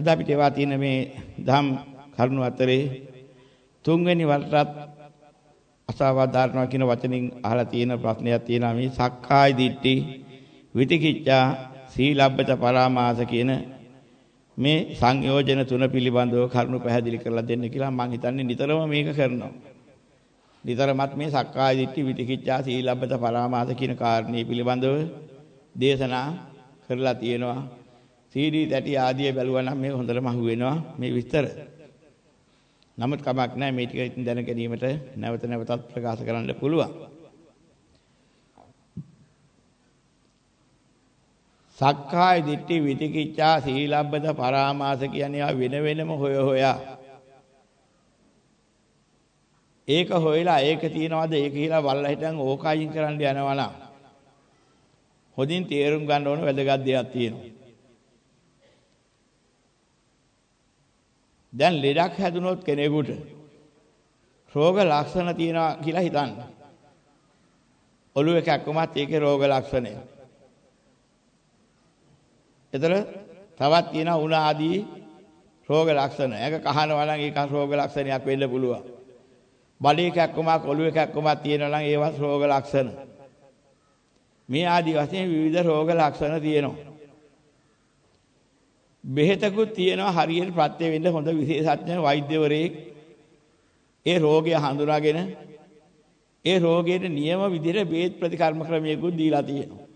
අද අපිට ඒවා තියෙන මේ ධම් කරුණු අතරේ තුන්වෙනි වරටත් අසාවා දානවා කියන වචنين අහලා තියෙන ප්‍රශ්නයක් තියෙනවා මේ සක්කාය දිට්ඨි විතිකිච්ඡා සීලබ්බත පරාමාස කියන මේ සංයෝජන තුන පිළිබඳව කරුණු පැහැදිලි කරලා දෙන්න කියලා මම හිතන්නේ නිතරම මේක කරනවා. නිතරමත් මේ සක්කාය දිට්ඨි විතිකිච්ඡා සීලබ්බත පරාමාස කියන කාරණේ පිළිබඳව දේශනා කරලා තියෙනවා. සීඩී තැටි ආදිය බැලුවා නම් මේක හොඳටම අහු වෙනවා මේ විස්තර. නමුත් කමක් නැහැ මේ ටික ඉතින් දැන ගැනීමට නැවත නැවතත් ප්‍රකාශ කරන්න පුළුවන්. සක්කාය දිට්ඨි විතිකිච්ඡා සීලබ්බත පරාමාස කියන්නේ ආ වෙන වෙනම හොය හොයා ඒක හොයලා ඒක තියනවාද ඒක කියලා වල්ලා හිටන් ඕක අයින් කරන්න යනවා නම් හොඳින් තේරුම් ගන්න ඕන වැදගත් දෙයක් තියෙනවා දැන් ලෙඩක් හැදුනොත් කෙනෙකුට රෝග ලක්ෂණ තියෙනවා කියලා හිතන්න. ඔළුව එකක්කමත් ඒකේ රෝග ලක්ෂණය. එතන තවත් තියෙනවා උණ ආදී රෝග ලක්ෂණ. ඒක කහනවා නම් ඒක රෝග ලක්ෂණයක් වෙන්න පුළුවන්. බඩේ එකක්කමක් ඔළුව එකක්කමක් තියෙනවා නම් ඒවත් රෝග ලක්ෂණ. මේ ආදී වශයෙන් විවිධ රෝග ලක්ෂණ තියෙනවා. බෙහෙතකුත් තියෙනවා හරියට ප්‍රත්‍ය වෙන්න හොඳ විශේෂඥ වෛද්‍යවරයෙක් ඒ රෝගය හඳුනාගෙන ඒ රෝගයට නියම විදිහට බේත් ප්‍රතිකර්ම ක්‍රමයකුත් දීලා තියෙනවා.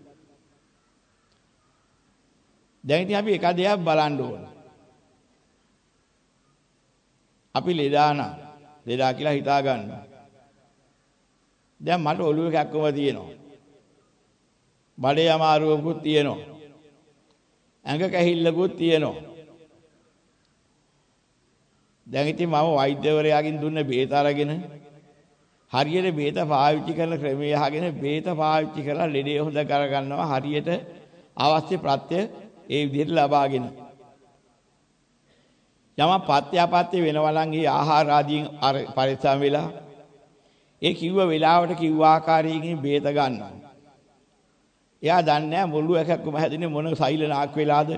දැන් ඉතින් අපි එක දෙයක් බලන්න ඕන. අපි ලෙඩාන ලෙඩා කියලා හිතා ගන්න. දැන් මට ඔළුව කැක්කම තියෙනවා. බඩේ අමාරුවකුත් තියෙනවා. ඇඟ කැහිල්ලකුත් තියෙනවා. දැන් ඉතින් මම වෛද්‍යවරයාගෙන් දුන්න බේත අරගෙන හරියට බේත පාවිච්චි කරන ක්‍රමය අහගෙන බේත පාවිච්චි කරලා ලෙඩේ හොඳ කරගන්නවා හරියට අවශ්‍ය ප්‍රත්‍ය ඒ විදිහට ලබාගෙන. යම පත්‍යාපත්‍ය වෙනවා නම් ඒ ආහාර ආදීන් පරිස්සම් වෙලා ඒ කිව්ව වෙලාවට කිව්ව ආකාරයකින් බේත ගන්නවා. එයා දන්නේ නැහැ මුළු එකක්ම හැදෙන්නේ මොන සෛලනාක් වෙලාද?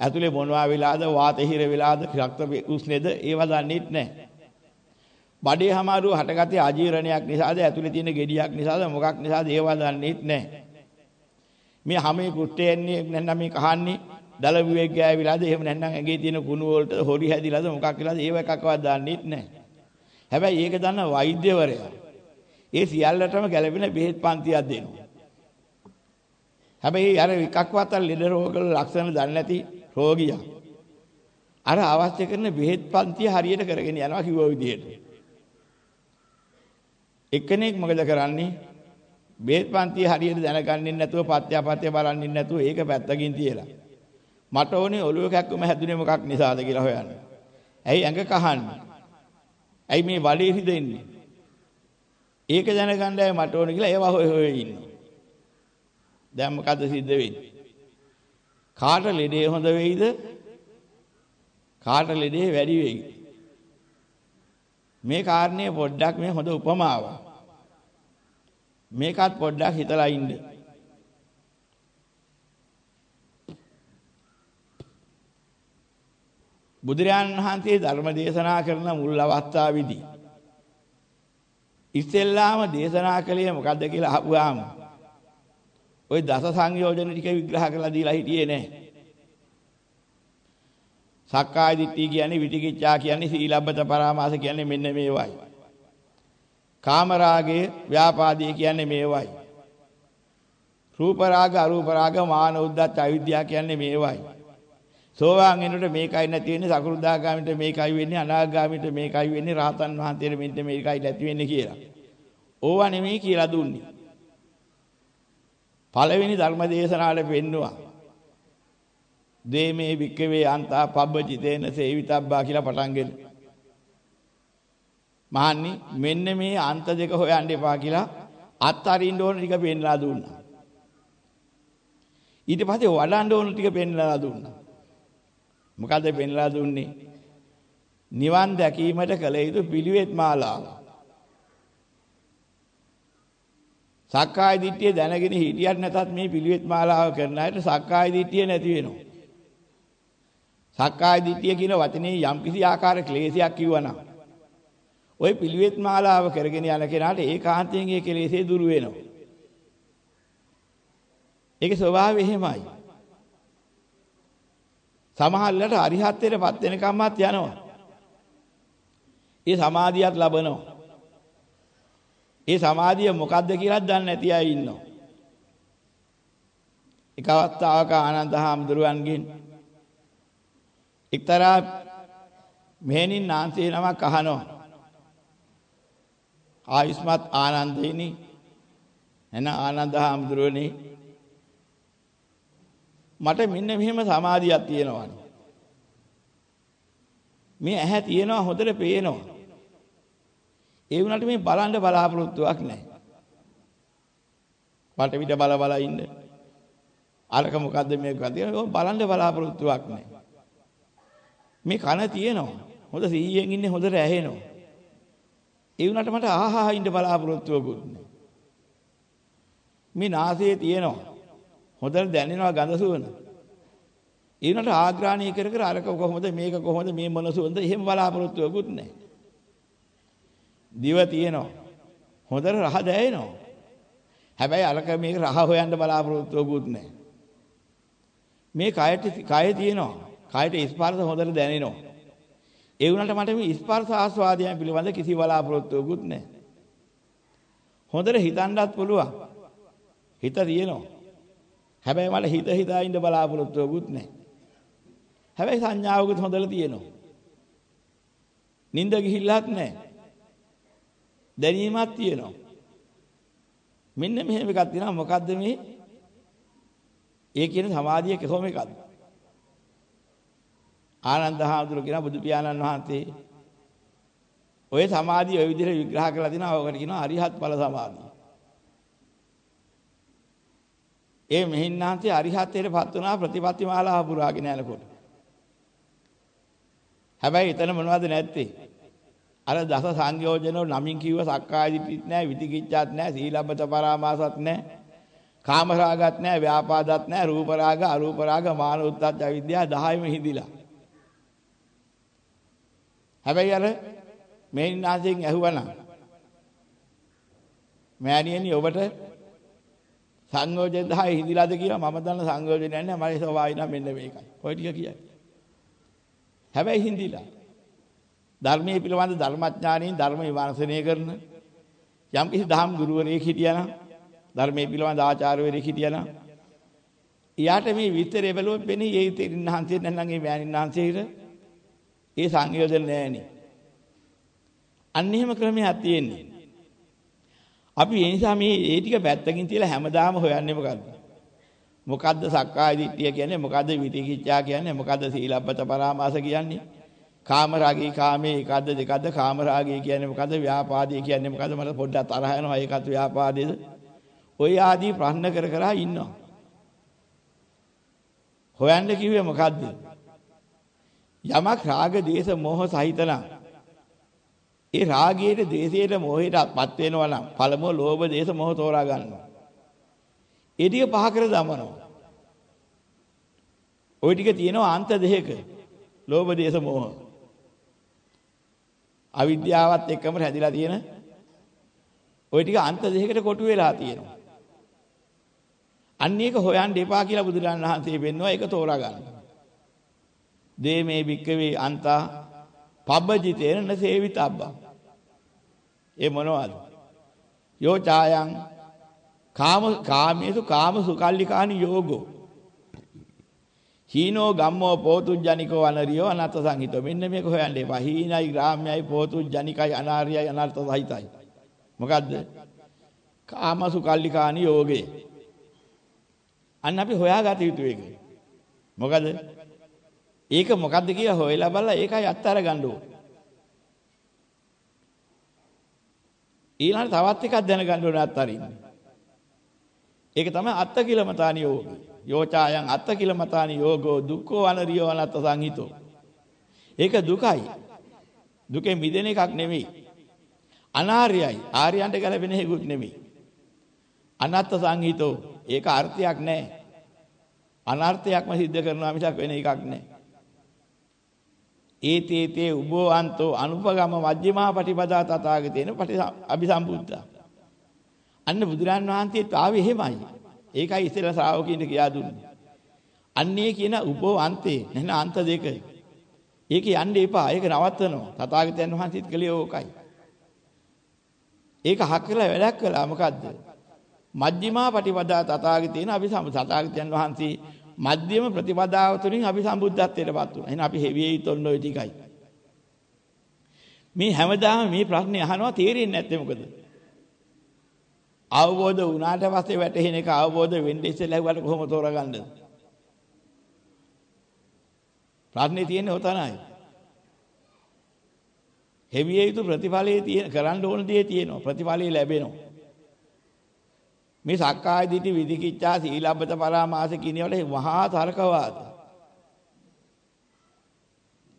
ඇතුලේ මොනවා වෙලාද? වාතහිර වෙලාද? රක්ත උස්නේද ඒවා දන්නේත් නැහැ. බඩේ හැමාරුව හටගත්තේ අජීර්ණයක් නිසාද? ඇතුලේ තියෙන ගෙඩියක් නිසාද? මොකක් නිසාද? ඒවා දන්නේත් නැහැ. මේ හැමේ කුට්ටේන්නේ නැත්නම් මේ කහන්නේ? දලවුවේ ගෑවිලාද? එහෙම නැත්නම් ඇඟේ තියෙන කුණු වලට හොරි හැදිලාද? මොකක් කියලාද ඒව එකක්වත් දන්නේත් නැහැ. හැබැයි ඒක දන්න වෛද්‍යවරයා. ඒ සියල්ලටම ගැළපෙන බෙහෙත් පන්තියක් දෙනවා. හැබැයි අර එකක්වත් අර ලෙඩ රෝග ලක්ෂණ දන්නේ නැති රෝගියා අර අවශ්‍ය කරන බෙහෙත් පන්තිය හරියට කරගෙන යනවා කිව්ව විදිහට. එක්කෙනෙක් මොකද කරන්නේ? බෙහෙත් පන්තිය හරියට දැනගන්නේ නැතුව පත්‍යාපත්‍ය බලන්නේ නැතුව ඒක පැත්තකින් තියලා. මට ඕනේ ඔළුව කැක්කම හැදුනේ මොකක් නිසාද කියලා හොයන්න. ඇයි ඇඟ කහන්නේ? ඇයි මේ වලේ හිදෙන්නේ? ඒක දැනගන්නයි මට ඕනේ කියලා ඒවා හොය හොය ඉන්නවා. දැන් මොකද සිද්ධ වෙන්නේ? කාට ලෙඩේ හොඳ වෙයිද? කාට ලෙඩේ වැඩි වෙයිද? මේ කාරණේ පොඩ්ඩක් මේ හොඳ උපමාවක්. මේකත් පොඩ්ඩක් හිතලා ඉන්න. බුදුරජාණන් වහන්සේ ධර්ම දේශනා කරන මුල් අවස්ථාවේදී ඉස්සෙල්ලාම දේශනා කළේ මොකද්ද කියලා අහුවාම ওই දස සංයෝජන ටික විග්‍රහ කරලා දීලා හිටියේ නෑ. සක්කාය දිට්ඨිය කියන්නේ විතිකිච්ඡා කියන්නේ සීලබ්බත පරාමාස කියන්නේ මෙන්න මේවයි. කාමරාගේ ව්‍යාපාදී කියන්නේ මේවයි. රූප රාග අරූප රාග මාන උද්දච්ච අවිද්‍යාව කියන්නේ මේවයි. සෝවාන් වෙනකොට මේකයි නැති වෙන්නේ සකෘදාගාමිට මේකයි වෙන්නේ අනාගාමිට මේකයි වෙන්නේ රහතන් වහන්සේට මෙන්න මේකයි නැති වෙන්නේ කියලා. ඕවා නෙමෙයි කියලා දුන්නේ. පළවෙනි ධර්ම දේශනාවේ පෙන්නවා. දේමේ වික්කවේ අන්තා පබ්බචිතේන සේවිතබ්බා කියලා පටන්ගෙන. මහන්නි මෙන්න මේ අන්ත දෙක හොයන්න එපා කියලා අත්තරින්න ඕන ටික පෙන්ලා දුන්නා. ඊට පස්සේ වඩන්න ඕන ටික පෙන්ලා දුන්නා. මොකද පෙන්ලා දුන්නේ? නිවන් දැකීමට කළ යුතු පිළිවෙත් මාලාව. සක්කාය දිට්ඨිය දැනගෙන හිටියත් නැතත් මේ පිළිවෙත් මාලාව කරන අයට සක්කාය දිට්ඨිය නැති වෙනවා. සක්කාය දිට්ඨිය කියන වචනේ යම්කිසි ආකාර ක්ලේශයක් කිව්වනම් ওই පිළිවෙත් මාලාව කරගෙන යන කෙනාට ඒකාන්තයෙන් ඒ කෙලෙසේ දුරු වෙනවා. ඒකේ ස්වභාවය එහෙමයි. සමහරවිට අරිහත්ත්වයටපත් වෙනකම්මත් යනවා. ඒ සමාධියත් ලබනවා. ඒ සමාධිය මොකද්ද කියලා දන්නේ නැති අය ඉන්නවා. එක අවස්ථාවක ආනන්ද හාමුදුරුවන්ගෙන් එක්තරා මෙහෙණින් නාන්සේ නමක් අහනවා. ආයුෂ්මත් ආනන්දේනි එන ආනන්ද හාමුදුරුවනේ මට මෙන්න මෙහෙම සමාධියක් තියෙනවානේ. මේ ඇහැ තියෙනවා හොඳට පේනවා. ඒ වුණාට මේ බලන්න බලාපොරොත්තුවක් නැහැ. වටවිට බල බල ඉන්න. අරක මොකද්ද මේකද බලන්න බලාපොරොත්තුවක් නැහැ. මේ කන තියෙනවා. හොඳ සීයෙන් ඉන්නේ හොඳට ඇහෙනවා. ඒ වුණාට මට ආහා ඉන්න බලාපොරොත්තුවකුත් නැහැ. මේ නාසයේ තියෙනවා. හොඳට දැනෙනවා ගඳ සුවඳ. ඒ වුණාට ආග්‍රාණය කර කර අරක කොහොමද මේක කොහොමද මේ මොන සුවඳ එහෙම බලාපොරොත්තුවකුත් නැහැ. දිව තියෙනවා. හොඳට රහ දැනෙනවා. හැබැයි අරක මේක රහ හොයන්න බලාපොරොත්තුවකුත් නැහැ. මේ කයට කය තියෙනවා. කයට ස්පර්ශ හොඳට දැනෙනවා. ඒ වුණාට මට මේ ස්පර්ශ ආස්වාදයන් පිළිබඳ කිසි බලාපොරොත්තුවකුත් නැහැ. හොඳට හිතන්නත් පුළුවන්. හිත තියෙනවා. හැබැයි මට හිත හිතා ඉන්න බලාපොරොත්තුවකුත් නැහැ. හැබැයි සංඥාවකුත් හොඳට තියෙනවා. නිින්ද ගිහිල්ලත් නැහැ. දැනීමක් තියෙනවා. මෙන්න මෙහෙම එකක් තියෙනවා මොකද්ද මේ? ඒ කියන සමාධිය කොහොම එකක්ද? ආනන්ද හාමුදුර කියන බුදු පියාණන් වහන්සේ ඔය සමාධිය ඔය විදිහට විග්‍රහ කරලා තිනවා ඔකට කියනවා අරිහත් ඵල සමාධිය. ඒ මෙහින්නාන්තේ අරිහත්ත්වයටපත් වුණා ප්‍රතිපත්ති මාලාව පුරාගෙන යනකොට. හැබැයි එතන මොනවද නැත්තේ? අර දස සංයෝජන නමින් කිව්ව සක්කාය දිට්ඨිත් නැහැ, විතිකිච්ඡාත් නැහැ, සීලබ්බත පරාමාසත් නැහැ. කාම රාගත් නැහැ, ව්‍යාපාදත් නැහැ, රූප රාග, අරූප රාග, මාන උද්දච්ච අවිද්‍යාව 10ම හිඳිලා. හැබැයි අර මේන්නාසයෙන් ඇහුවනම් මෑණියනි ඔබට සංයෝජන 10 හිඳිලාද කියලා මම දන්න සංයෝජනයක් නැහැ මගේ ස්වභාවය නම් මෙන්න මේකයි. ඔය ටික කියයි. හැබැයි හිඳිලා ධර්මයේ පිළිබඳ ධර්මඥානයෙන් ධර්ම විමර්ශනය කරන යම් කිසි දහම් ගුරුවරයෙක් හිටියනම් ධර්මයේ පිළිබඳ ආචාර්යවරයෙක් හිටියනම් එයාට මේ විස්තරය බැලුවොත් වෙන්නේ ඒ තෙරින් හන්සිය නැත්නම් ඒ මෑණින් හන්සියට ඒ සංයෝජන නැහැනේ. අන්න එහෙම ක්‍රමයක් තියෙන්නේ. අපි ඒ නිසා මේ ඒ ටික පැත්තකින් තියලා හැමදාම හොයන්නේ මොකද්ද? මොකද්ද සක්කාය දිට්ඨිය කියන්නේ? මොකද්ද විතිකිච්ඡා කියන්නේ? මොකද්ද සීලබ්බත පරාමාස කියන්නේ? කාම රාගී කාමේ එකද්ද දෙකද්ද කාම රාගී කියන්නේ මොකද්ද? ව්‍යාපාදී කියන්නේ මොකද්ද? මට පොඩ්ඩක් තරහ යනවා. ඒකත් ව්‍යාපාදේද? ඔය ආදී ප්‍රශ්න කර කර ඉන්නවා. හොයන්න කිව්වේ මොකද්ද? යමක් රාග දේශ මොහ සහිත නම් ඒ රාගයට දේශයට මොහයටපත් වෙනවා නම් පළමුව ලෝභ දේශ මොහ තෝරා ගන්නවා. ඒ ටික පහ කර දමනවා. ওই ටික තියෙනවා අන්ත දෙකක. ලෝභ දේශ මොහ. අවිද්‍යාවත් එක්කම රැඳිලා තියෙන ওই ටික අන්ත දෙකකට කොටු වෙලා තියෙනවා. අන්න ඒක හොයන්න එපා කියලා බුදුරජාණන් වහන්සේ වෙන්නවා ඒක තෝරා ගන්න. දේමේ භික්කවේ අන්තා පබ්බජිතේන නසේවිතබ්බා. ඒ මොනවද? යෝ ඡායං කාම කාමේසු කාම සුකල්ලිකානි යෝගෝ හීනෝ ගම්මෝ පෝතුජ්ජනිකෝ අනරියෝ අනර්ථ සංහිතෝ. මෙන්න මේක හොයන්න. එපා. හීනයි ග්‍රාම්‍යයි පෝතුජ්ජනිකයි අනාර්යයි අනර්ථ සහිතයි. මොකද්ද? කාමසු කල්ලිකානි යෝගේ. අන්න අපි හොයාගත යුතු එක. මොකද? ඒක මොකද්ද කියලා හොයලා බලලා ඒකයි අත්තර ගන්න ඕන. ඊළඟ තවත් එකක් දැනගන්න ඕනේ අත්තරින් ඒක තමයි අත්ත කිලමතානි යෝගේ. යෝචායන් අත්ත කිලමතානි යෝගෝ දුක්ඛෝ අනරියෝ අනත්ත සංහිතෝ. ඒක දුකයි. දුකෙන් මිදෙන එකක් නෙමෙයි. අනාර්යයි. ආර්යයන්ට ගැලපෙන හේකුත් නෙමෙයි. අනත්ත සංහිතෝ. ඒක අර්ථයක් නැහැ. අනර්ථයක්ම සිද්ධ කරනවා මිසක් වෙන එකක් නැහැ. ඒතේතේ උභවන්තෝ අනුපගම මජ්ක්‍ධිමා පටිපදා තථාගතේන පටි අபிසම්බුද්ධා. අන්න බුදුරන් වහන්සේත් ආවේ එහෙමයි. ඒකයි ඉස්සෙල්ලා ශ්‍රාවකින්ට කියා දුන්නේ. අන්නේ කියන උභවන්තේ නැන අන්ත දෙක. ඒක යන්න එපා. ඒක නවත්තනවා. තථාගතයන් වහන්සේත් කළේ ඕකයි. ඒක හක් කරලා වැඩක් කළා මොකද්ද? මජ්ක්‍ධිමා පටිපදා තථාගතේන අபிසම් තථාගතයන් වහන්සේ මධ්‍යම ප්‍රතිපදාව තුළින් අපි සම්බුද්ධත්වයටපත් වුණා. එහෙනම් අපි හෙවියේ ඉතොන්න ඔය ටිකයි. මේ හැමදාම මේ ප්‍රශ්නේ අහනවා තේරෙන්නේ නැත්තේ මොකද? අවබෝධ වුණාට පස්සේ වැටහෙන එක අවබෝධ වෙන්න ඉස්සෙල්ලා ඇහුවට කොහොම තෝරගන්නද? ප්‍රශ්නේ තියෙන්නේ ඔතනයි. හෙවියේ යුතු ප්‍රතිඵලයේ තියෙන කරන්න ඕන දේ තියෙනවා. ප්‍රතිඵලය ලැබෙනවා. මේ සක්කාය දිටි විදිකිච්ඡා සීලබ්බත පරාමාස කියන වල මහා තර්කවාද.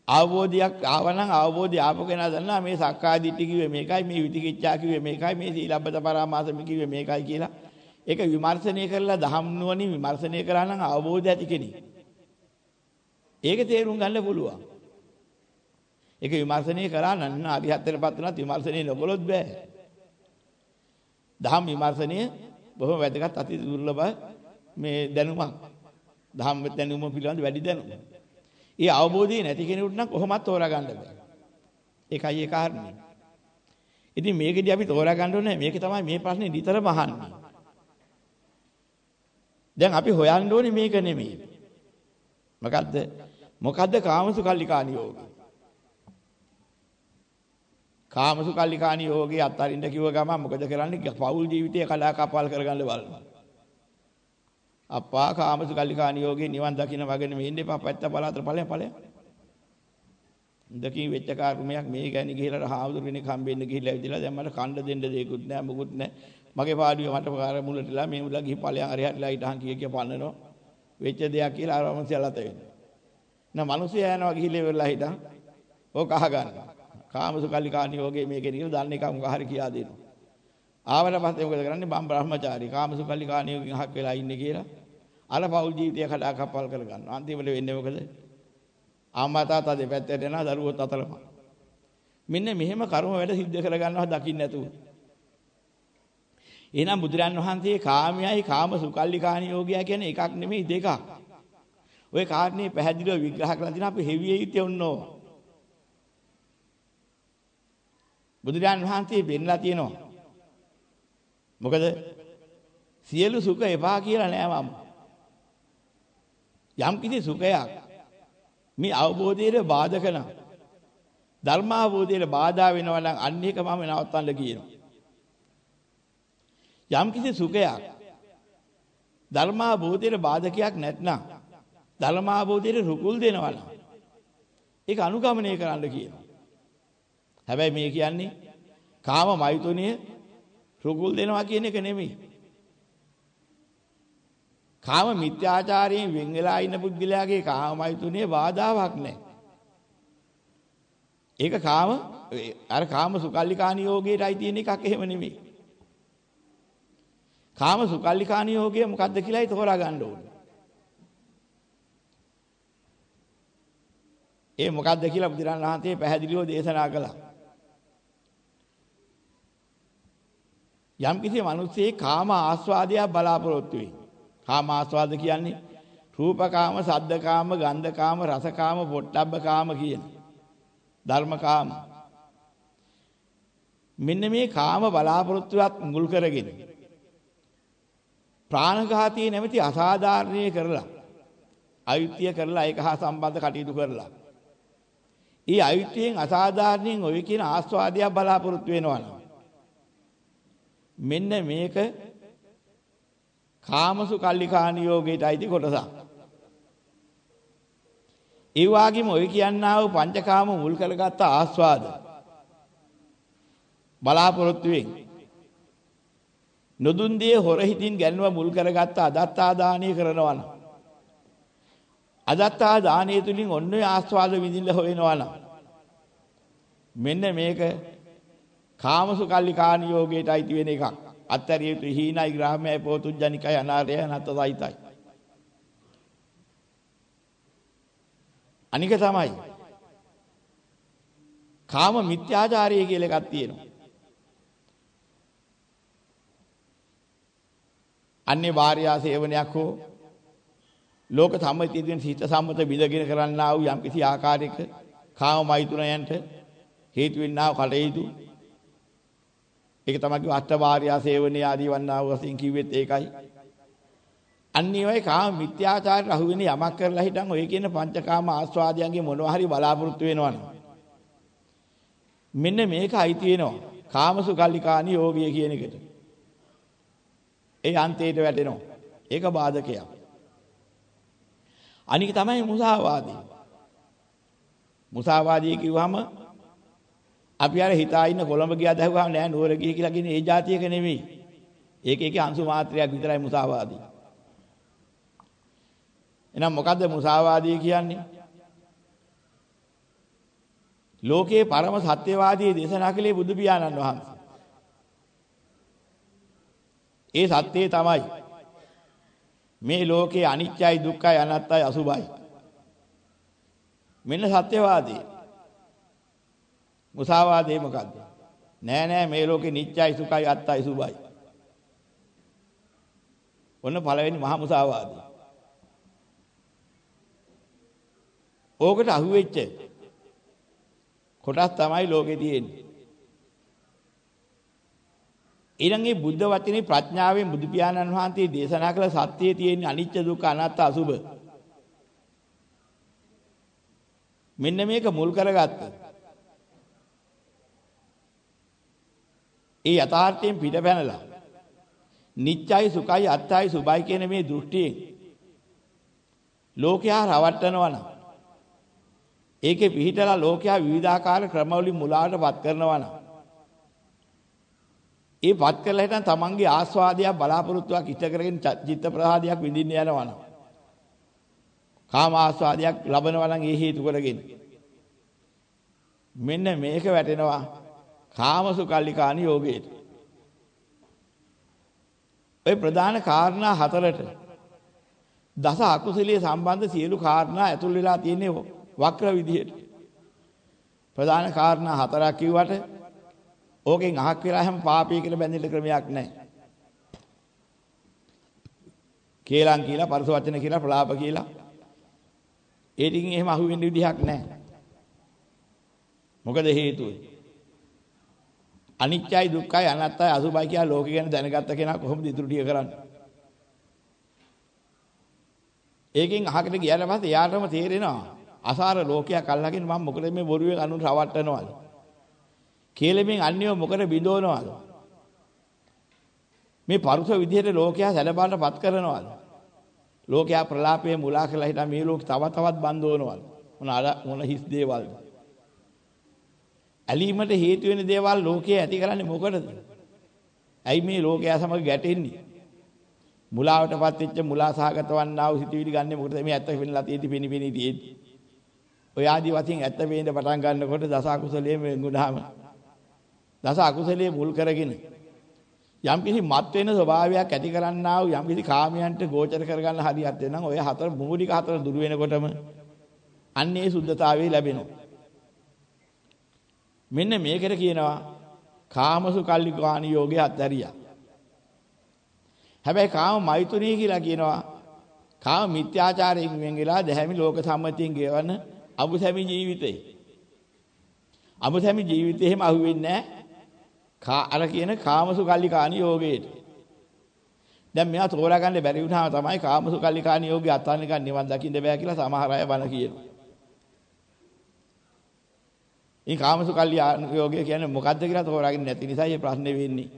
අවබෝධයක් ආවනම් අවබෝධය ආපු කෙනා දන්නා මේ සක්කාය දිට්ඨි කිව්වේ මේකයි මේ විදිකිච්ඡා කිව්වේ මේකයි මේ සීලබ්බත පරාමාස කිව්වේ මේකයි කියලා. ඒක විමර්ශනය කරලා දහම් නුවණින් විමර්ශනය කරා නම් අවබෝධය ඇති කෙනෙක්. ඒක තේරුම් ගන්න පුළුවන්. ඒක විමර්ශනය කරා නම් අරිහත්ත්වයටපත් වුණත් විමර්ශනය නොකළොත් බෑ. දහම් විමර්ශනය බොහොම වැදගත් අති දුර්ලභ මේ දැනුමක්. ධම්ම දැනුම පිළිබඳ වැඩි දැනුම. ඒ අවබෝධය නැති කෙනෙකුට නම් කොහොමත් තෝරා ගන්න බෑ. ඒකයි ඒ කාරණේ. ඉතින් මේකෙදි අපි තෝරා ගන්න ඕනේ මේක තමයි මේ ප්‍රශ්නේ නිතරම අහන්නේ. දැන් අපි හොයන්න ඕනේ මේක නෙමෙයි. මොකද්ද? මොකද්ද කාමසුකල්ලිකා නියෝගය? කාමසුකල්ලිකාණී යෝගේ අත්තරින්ද කිව්ව ගමන් මොකද කරන්නේ? පෞල් ජීවිතය කඩා කපල් කරගන්න බලනවා. අප්පා කාමසුකල්ලිකාණී යෝගේ නිවන් දකින්න වගෙන මේ ඉන්නේ පපැත්ත පලාතර ඵලයන් ඵලයන්. දකින් වෙච්ච කර්මයක් මේ ගැණි ගිහිලා හාමුදුර කෙනෙක් හම්බෙන්න ගිහිල්ලා ඇවිදලා දැන් මට කණ්ඩ දෙන්න දෙයක්වත් නැහැ මොකුත් නැහැ. මගේ පාඩුවේ මට කාර මුලටලා මේ මුල ගිහි ඵලයන් හරි හරිලා ඊටහන් කිය කිය පන්නනවා. වෙච්ච දෙයක් කියලා ආරමසියලත වෙනවා. නෑ මිනිස්සු යනවා ගිහිල්ලා ඉවරලා හිටන් ඕක අහගන්නවා. කාමසුකල්ලිකාණී යෝගේ මේකේ කියලා දන්න එක මොකක් හරි කියා දෙනවා. ආවට පස්සේ මොකද කරන්නේ බම් බ්‍රහ්මචාරී කාමසුකල්ලිකාණී යෝගෙන් අහක් වෙලා ඉන්නේ කියලා අර පෞල් ජීවිතය කඩා කප්පල් කරගන්නවා. අන්තිමට වෙන්නේ මොකද? අම්මා තාත්තා දෙපැත්තට යනවා දරුවෝත් අතලම. මෙන්න මෙහෙම කර්ම වැඩ සිද්ධ කරගන්නවා දකින්න නැතුව. එහෙනම් බුදුරන් වහන්සේ කාමයයි කාම සුකල්ලිකාණී යෝගය කියන්නේ එකක් නෙමෙයි දෙකක්. ওই කාරණේ පැහැදිලිව විග්‍රහ කරලා තිනා අපි හෙවියේ හිටිය උන්නෝ. බුදුරජාන් වහන්සේ පෙන්ලා තියෙනවා. මොකද සියලු සුඛ එපා කියලා නෑ මම. යම් කිසි සුඛයක් මේ අවබෝධයට බාධක නම් ධර්මාවබෝධයට බාධා වෙනවා නම් අන්න එක මම නවත්තන්න කියනවා. යම් කිසි සුඛයක් ධර්මාවබෝධයට බාධකයක් නැත්නම් ධර්මාවබෝධයට රුකුල් දෙනවා නම් ඒක අනුගමනය කරන්න කියනවා. හැබැයි මේ කියන්නේ කාම මෛතුනිය රුකුල් දෙනවා කියන එක නෙමෙයි. කාම මිත්‍යාචාරයෙන් වෙන් වෙලා ඉන්න පුද්ගලයාගේ කාම මෛතුනිය බාධාවක් නැහැ. ඒක කාම අර කාම සුකල්ලිකාණී යෝගයටයි තියෙන එකක් එහෙම නෙමෙයි. කාම සුකල්ලිකාණී යෝගය මොකද්ද කියලායි තෝරා ගන්න ඕනේ. ඒ මොකද්ද කියලා බුදුරණන් වහන්සේ පැහැදිලිව දේශනා කළා. යම් කිසි මිනිස්සෙක් කාම ආස්වාදයක් බලාපොරොත්තු වෙයි. කාම ආස්වාද කියන්නේ රූපකාම, සද්දකාම, ගන්ධකාම, රසකාම, පොට්ටබ්බකාම කියන ධර්මකාම. මෙන්න මේ කාම බලාපොරොත්තුවත් මුල් කරගෙන ප්‍රාණඝාතී නැමැති අසාධාරණීය කරලා අයුක්තිය කරලා ඒක හා සම්බන්ධ කටයුතු කරලා. ඊ අයුක්තියෙන් අසාධාරණයෙන් ඔය කියන ආස්වාදයක් බලාපොරොත්තු වෙනවා. මෙන්න මේක කාමසු කල්ලිකාණ යෝගයට අයිති කොටසක්. ඒ වගේම ඔය කියන්නා වූ පංචකාම මුල් කරගත්ත ආස්වාද බලාපොරොත්තු වෙන් නොදුන් දියේ හොර හිතින් ගැනව මුල් කරගත්ත අදත්තා දානය කරනවා නම් අදත්තා දානය තුලින් ඔන්න ඔය ආස්වාද විඳින්න හොයනවා නම් මෙන්න මේක කාමසු කල්ලිකාණ යෝගයට අයිති වෙන එකක්. අත්තරිය යුතු හීනයි ග්‍රාමයයි පෝතුජ්ජනිකයි අනාරය නැතසයිතයි. අනික තමයි කාම මිත්‍යාචාරය කියලා එකක් තියෙනවා. අන්නේ වාර්යා සේවනයක් හෝ ලෝක සම්මතියෙන් හිත සම්මත විදගෙන කරන්නා වූ යම් කිසි ආකාරයක කාම මෛතුනයන්ට හේතු වෙන්නා වූ කටයුතු ඒක තමයි අෂ්ටවාර්යා සේවනයේ ආදී වන්නා වූ වශයෙන් කිව්වෙත් ඒකයි. අන්නේ වයි කාම මිත්‍යාචාරයට අහු වෙන යමක් කරලා හිටන් ඔය කියන පංචකාම ආස්වාදයන්ගේ මොනවා හරි බලාපොරොත්තු වෙනවනම්. මෙන්න මේක අයිති වෙනවා. කාමසුකල්ලිකානි යෝගිය කියන එකට. ඒ අන්තයට වැටෙනවා. ඒක බාධකයක්. අනික තමයි මුසාවාදී. මුසාවාදී කිව්වම අපි අර හිතා ඉන්න කොළඹ ගියා දැහුවාම නෑ නුවර ගිය කියලා කියන්නේ ඒ જાතියක නෙමෙයි ඒක ඒකේ අංශු මාත්‍රයක් විතරයි මුසාවාදී එහෙනම් මොකද්ද මුසාවාදී කියන්නේ? ලෝකේ පරම සත්‍යවාදී දේශනා කළේ බුදු පියාණන් වහන්සේ. ඒ සත්‍යය තමයි මේ ලෝකේ අනිත්‍යයි දුක්ඛයි අනාත්තයි අසුභයි. මෙන්න සත්‍යවාදී. මුසාවාදී මොකද්ද? නෑ නෑ මේ ලෝකේ නිත්‍යයි සුඛයි අත්තයි සුභයි. ඔන්න පළවෙනි මහා මුසාවාදී. ඕකට අහුවෙච්ච කොටස් තමයි ලෝකේ තියෙන්නේ. ඊළඟේ බුද්ධ වචනේ ප්‍රඥාවෙන් බුදු පියාණන් වහන්සේ දේශනා කළ සත්‍යයේ තියෙන අනිත්‍ය දුක්ඛ අනාත්ම අසුභ. මෙන්න මේක මුල් කරගත්ත. ඒ යථාර්ථයෙන් පිට පැනලා නිත්‍යයි සුඛයි අත්තයි සුභයි කියන මේ දෘෂ්ටියෙන් ලෝකයා රවට්ටනවා නම් ඒකේ පිහිටලා ලෝකයා විවිධාකාර ක්‍රමවලින් මුලාවටපත් කරනවා නම් ඒ පත් කරලා හිටන් තමන්ගේ ආස්වාදයක් බලාපොරොත්තුවක් ඉෂ්ට කරගෙන චිත්ත ප්‍රසාදයක් විඳින්න යනවා නම් කාම ආස්වාදයක් ලබනවා නම් ඒ හේතු කරගෙන මෙන්න මේක වැටෙනවා. කාමසුකල්ලිකානි යෝගයට ඔය ප්‍රධාන කාරණා හතරට දස අකුසලයේ සම්බන්ධ සියලු කාරණා ඇතුල් වෙලා තියෙන්නේ වක්‍ර විදියට. ප්‍රධාන කාරණා හතරක් කිව්වට ඕකෙන් අහක් වෙලා හැම පාපී කියලා බැඳෙන්න ක්‍රමයක් නැහැ. කේලම් කියලා පරස වචන කියලා ප්‍රලාප කියලා ඒ ටිකින් එහෙම අහු වෙන්න විදිහක් නැහැ. මොකද හේතුව? අනිත්‍යයි දුක්ඛයි අනාත්තයි අසුභයි කියලා ලෝකෙ ගැන දැනගත්ත කෙනා කොහොමද ඉතුරු ටික කරන්නේ? ඒකෙන් අහකට ගියාට පස්සේ එයාටම තේරෙනවා අසාර ලෝකයක් අල්ලගෙන මම මොකද මේ බොරුවෙන් අනුන් රවට්ටනවද? කේලෙමින් අන්‍යව මොකද බිඳවනවද? මේ පරුස විදිහට ලෝකයා සැලබාට පත් කරනවද? ලෝකයා ප්‍රලාපයේ මුලා කරලා හිටා මේ ලෝක තව තවත් බඳවනවද? මොන අර මොන හිස් දේවල්ද? ඇලීමට හේතු වෙන දේවල් ලෝකයේ ඇති කරන්නේ මොකටද? ඇයි මේ ලෝකයා සමග ගැටෙන්නේ? මුලාවටපත් වෙච්ච මුලා සහගත වන්නා වූ සිතුවිලි ගන්නෙ මොකටද මේ ඇත්ත වෙන්නලා තියෙදි පිනි පිනි තියෙදි. ඔය ආදි වශයෙන් ඇත්ත වේඳ පටන් ගන්නකොට දස අකුසලයේ මෙඟුණාම දස අකුසලයේ මුල් කරගෙන යම් කිසි මත් වෙන ස්වභාවයක් ඇති කරන්නා වූ යම් කිසි කාමයන්ට ගෝචර කරගන්න හරියට වෙනනම් ඔය හතර මූලික හතර දුරු වෙනකොටම අන්නේ සුද්ධතාවය ලැබෙනවා. මෙන්න මේකට කියනවා කාමසු කල්ලිකාණි යෝගේ අත්හැරියා. හැබැයි කාම මෛතුනී කියලා කියනවා කාම මිත්‍යාචාරයෙන් වෙන් වෙලා දැහැමි ලෝක සම්මතියෙන් ගෙවන අමුසැමි ජීවිතේ. අමුසැමි ජීවිතේ එහෙම අහුවෙන්නේ නැහැ. අර කියන කාමසුකල්ලිකාණි යෝගේට. දැන් මෙයා තෝරා ගන්න බැරි වුණාම තමයි කාමසුකල්ලිකාණි යෝගේ අත්හරින්න නිවන් දකින්න බෑ කියලා සමහර අය බන කියනවා. මේ කාමසුකල්ලිකාණි යෝගය කියන්නේ මොකද්ද කියලා තෝරාගෙන නැති නිසා මේ ප්‍රශ්නේ වෙන්නේ.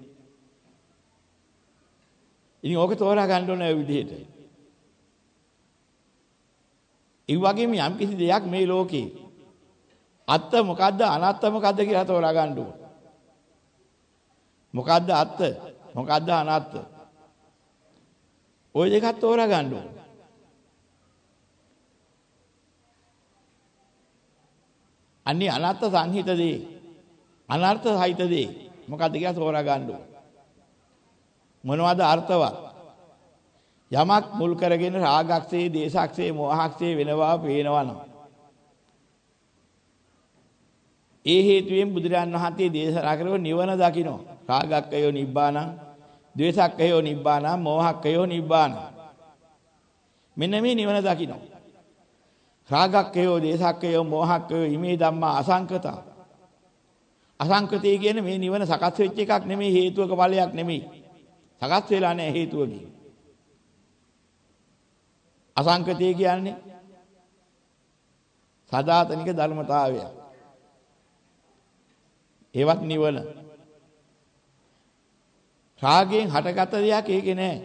ඉතින් ඕක තෝරා ගන්න ඕන ඒ විදිහට. ඒ වගේම යම් කිසි දෙයක් මේ ලෝකේ අත්ත මොකද්ද අනත්ත මොකද්ද කියලා තෝරා ගන්න ඕන. මොකද්ද අත්ත මොකද්ද අනත්ත? ওই දෙකත් තෝරා ගන්න ඕන. අන්නේ අනත්ත සංහිත දේ අනර්ථ සහිත දේ මොකද්ද කියලා තෝරා ගන්න ඕන. මොනවද අර්ථවත්? යමක් මුල් කරගෙන රාගක්සේ, දේශක්සේ, මෝහක්සේ වෙනවා පේනවනම් ඒ හේතුවෙන් බුදුරජාන් වහන්සේ දේශනා කරව නිවන දකින්න. රාගක්කයෝ නිබ්බානං, ද්වේෂක්කයෝ නිබ්බානං, මෝහක්කයෝ නිබ්බානං. මෙන්න මේ නිවන දකින්න. රාගක්කයෝ, දේශක්කයෝ, මෝහක්කයෝ ඉමේ ධම්මා අසංකතා. අසංකතය කියන්නේ මේ නිවන සකස් වෙච්ච එකක් නෙමෙයි හේතුවක ඵලයක් නෙමෙයි. සකස් වෙලා නැහැ හේතුවකින්. අසංකතය කියන්නේ සදාතනික ධර්මතාවය. ඒවත් නිවන. රාගයෙන් හටගත දෙයක් ඒකේ නෑ.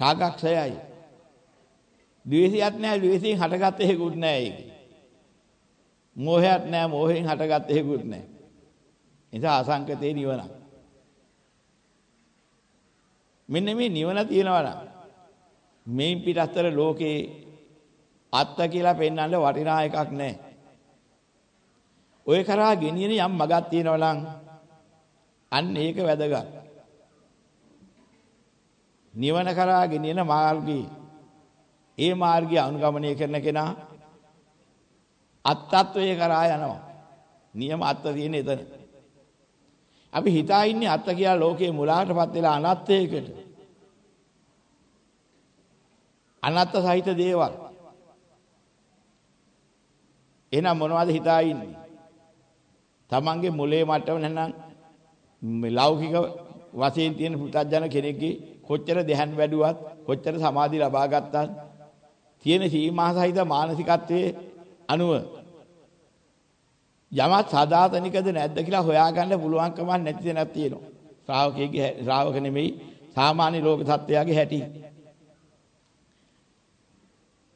රාගක්ෂයයි. ද්වේෂයක් නෑ ද්වේෂයෙන් හටගත හේකුත් නෑ ඒකේ. මෝහයක් නෑ මෝහයෙන් හටගත් හේකුත් නෑ. නිසා අසංකතේ නිවන. මෙන්න මේ නිවන තියෙනවා නම් මේන් පිටස්තර ලෝකේ අත්ත කියලා පෙන්වන්න වටිනා එකක් නැහැ. ඔය කරා ගෙනියන යම් මගක් තියෙනවා නම් අන්න ඒක වැදගත්. නිවන කරා ගෙනියන මාර්ගී ඒ මාර්ගය අනුගමනය කරන කෙනා අත්තත්වයේ කරා යනවා. නියම අත්ත තියෙන එතන. අපි හිතා ඉන්නේ අත්ත කියලා ලෝකේ මුලාටපත් වෙලා අනත්තයකට. අනත්ත සහිත දේවල්. එහෙනම් මොනවද හිතා ඉන්නේ? තමන්ගේ මුලේ මට්ටම නැත්නම් ලෞකික වශයෙන් තියෙන පුතත්ජන කෙනෙක්ගේ කොච්චර දෙහන් වැඩුවත් කොච්චර සමාධි ලබා ගත්තත් තියෙන සීමා සහිත මානසිකත්වයේ අනුව යමත් සදාතනිකද නැද්ද කියලා හොයාගන්න පුළුවන්කමක් නැති දෙයක් තියෙනවා. ශ්‍රාවකයේ ශ්‍රාවක නෙමෙයි සාමාන්‍ය ලෝක සත්‍යයගේ හැටි.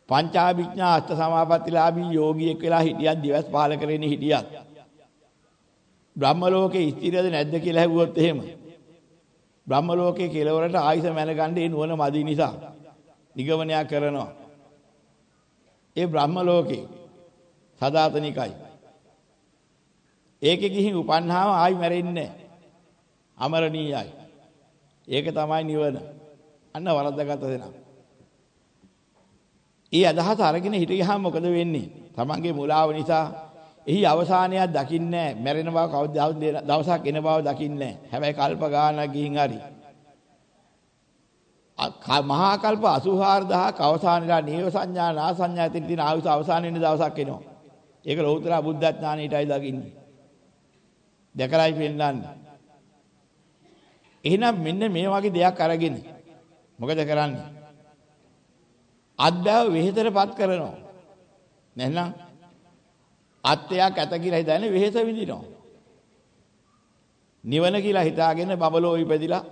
පංචාභිඥා අෂ්ට සමාපත්තිලාභී යෝගියෙක් වෙලා හිටියත් දිවස් පහල කරගෙන හිටියත් බ්‍රහ්ම ලෝකේ ස්ථිරද නැද්ද කියලා ඇහුවොත් එහෙම බ්‍රහ්ම ලෝකේ කෙලවරට ආයිස මැනගන්න ඒ නුවණ මදි නිසා නිගමනයක් කරනවා. ඒ බ්‍රහ්ම ලෝකේ සදාතනිකයි. ඒකේ ගිහින් උපන්නාම ආයි මැරෙන්නේ අමරණීයයි. ඒක තමයි නිවන. අන්න වරද්දාගත දෙනා. ඊ අදහස අරගෙන හිට ගියාම මොකද වෙන්නේ? Tamange මුලාව නිසා එහි අවසානයක් දකින්නේ නැහැ. මැරෙන බව කවදාවත් දවසක් එන බව දකින්නේ නැහැ. හැබැයි කල්ප ගානක් ගිහින් හරි. මහා කල්ප 84000ක අවසානලා නීව සංඥා නා සංඥා ඇතින් තියෙන ආයුෂ අවසාන වෙන දවසක් එනවා. ඒක ලෞතර බුද්ධ ඥානෙටයි දකින්නේ. දැකලායි පෙන්නන්නේ. එහෙනම් මෙන්න මේ වගේ දෙයක් අරගෙන මොකද කරන්නේ? අද්දාව වෙහෙතරපත් කරනවා. නැත්නම් අත්යක් ඇත කියලා හිතන්නේ වෙහෙස විඳිනවා. නිවන කියලා හිතාගෙන බබලෝ ඉපදිලා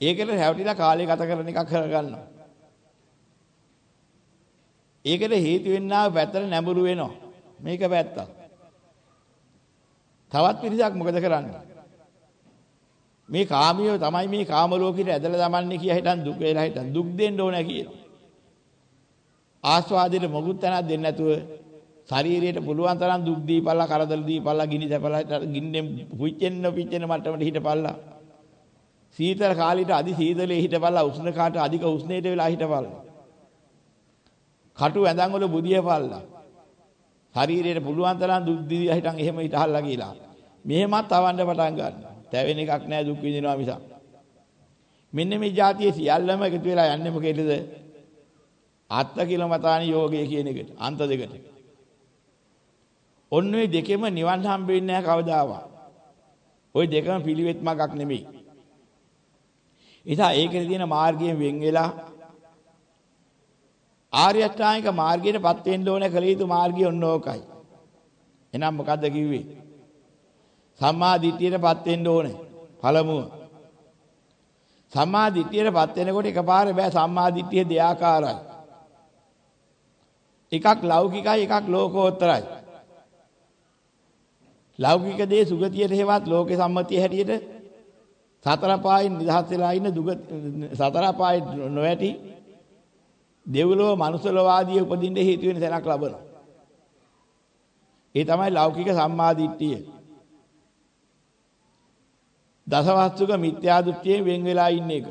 ඒකට හැවටිලා කාලය ගත කරන එකක් කරගන්නවා. ඒකට හේතු වෙන්නා පැත්තට නැඹුරු වෙනවා. මේක පැත්තක්. තවත් පිරිසක් මොකද කරන්නේ? මේ කාමියෝ තමයි මේ කාම ලෝකෙට ඇදලා දමන්නේ කියලා හිටන් දුක් වෙලා හිටන් දුක් දෙන්න ඕන කියනවා. ආස්වාදයට මොකුත් තැනක් දෙන්නේ නැතුව ශරීරයට පුළුවන් තරම් දුක් දීපල්ලා කරදර දීපල්ලා ගිනි දැපලා ගින්නෙන් පුච්චෙන්න පිච්චෙන මට්ටමට හිටපල්ලා. සීතල කාලීට අදි සීතලේ හිටපල්ලා උෂ්ණ කාට අධික උෂ්ණයට වෙලා හිටපල්ලා. කටු ඇඳන් වල බුදියපල්ලා. ශරීරයට පුළුවන් තරම් දුක් දිවිලා හිටන් එහෙම හිටහල්ලා ගිලා. මෙහෙමත් අවන්න පටන් ගන්නවා. තැවෙන එකක් නෑ දුක් විඳිනවා මිසක්. මෙන්න මේ જાතිය සියල්ලම එකතු වෙලා යන්නේ මොකේද? අත්ත කිලමතානි යෝගය කියන එකට අන්ත දෙකට. ඔන්න ඔය දෙකෙම නිවන් හම්බ වෙන්නේ නැහැ කවදාවත්. ওই දෙකම පිළිවෙත් මගක් නෙමෙයි. ඉතින් ඒකේ තියෙන මාර්ගයෙන් වෙන් වෙලා ආර්ය අෂ්ටාංගික මාර්ගයටපත් වෙන්න ඕන කළ යුතු මාර්ගය ඔන්න ඕකයි. එහෙනම් මොකද්ද කිව්වේ? සම්මා දිට්ඨියටපත් වෙන්න ඕනේ. පළමුව. සම්මා දිට්ඨියටපත් වෙනකොට එකපාර බෑ සම්මා දිට්ඨිය දෙආකාරයි. එකක් ලෞකිකයි එකක් ලෝකෝත්තරයි. ලෞකික දේ සුගතියට හේවත් ලෝකේ සම්මතිය හැටියට සතර පායින් නිදහස් වෙලා ඉන්න දුග සතර පායි නොවැටි දෙව්ලොව මනුස්සලෝ ආදී උපදින්න හේතු වෙන තැනක් ලබනවා. ඒ තමයි ලෞකික සම්මාදිට්ඨිය. දසවස්තුක මිත්‍යා දෘෂ්ටියෙන් වෙන් වෙලා ඉන්න එක.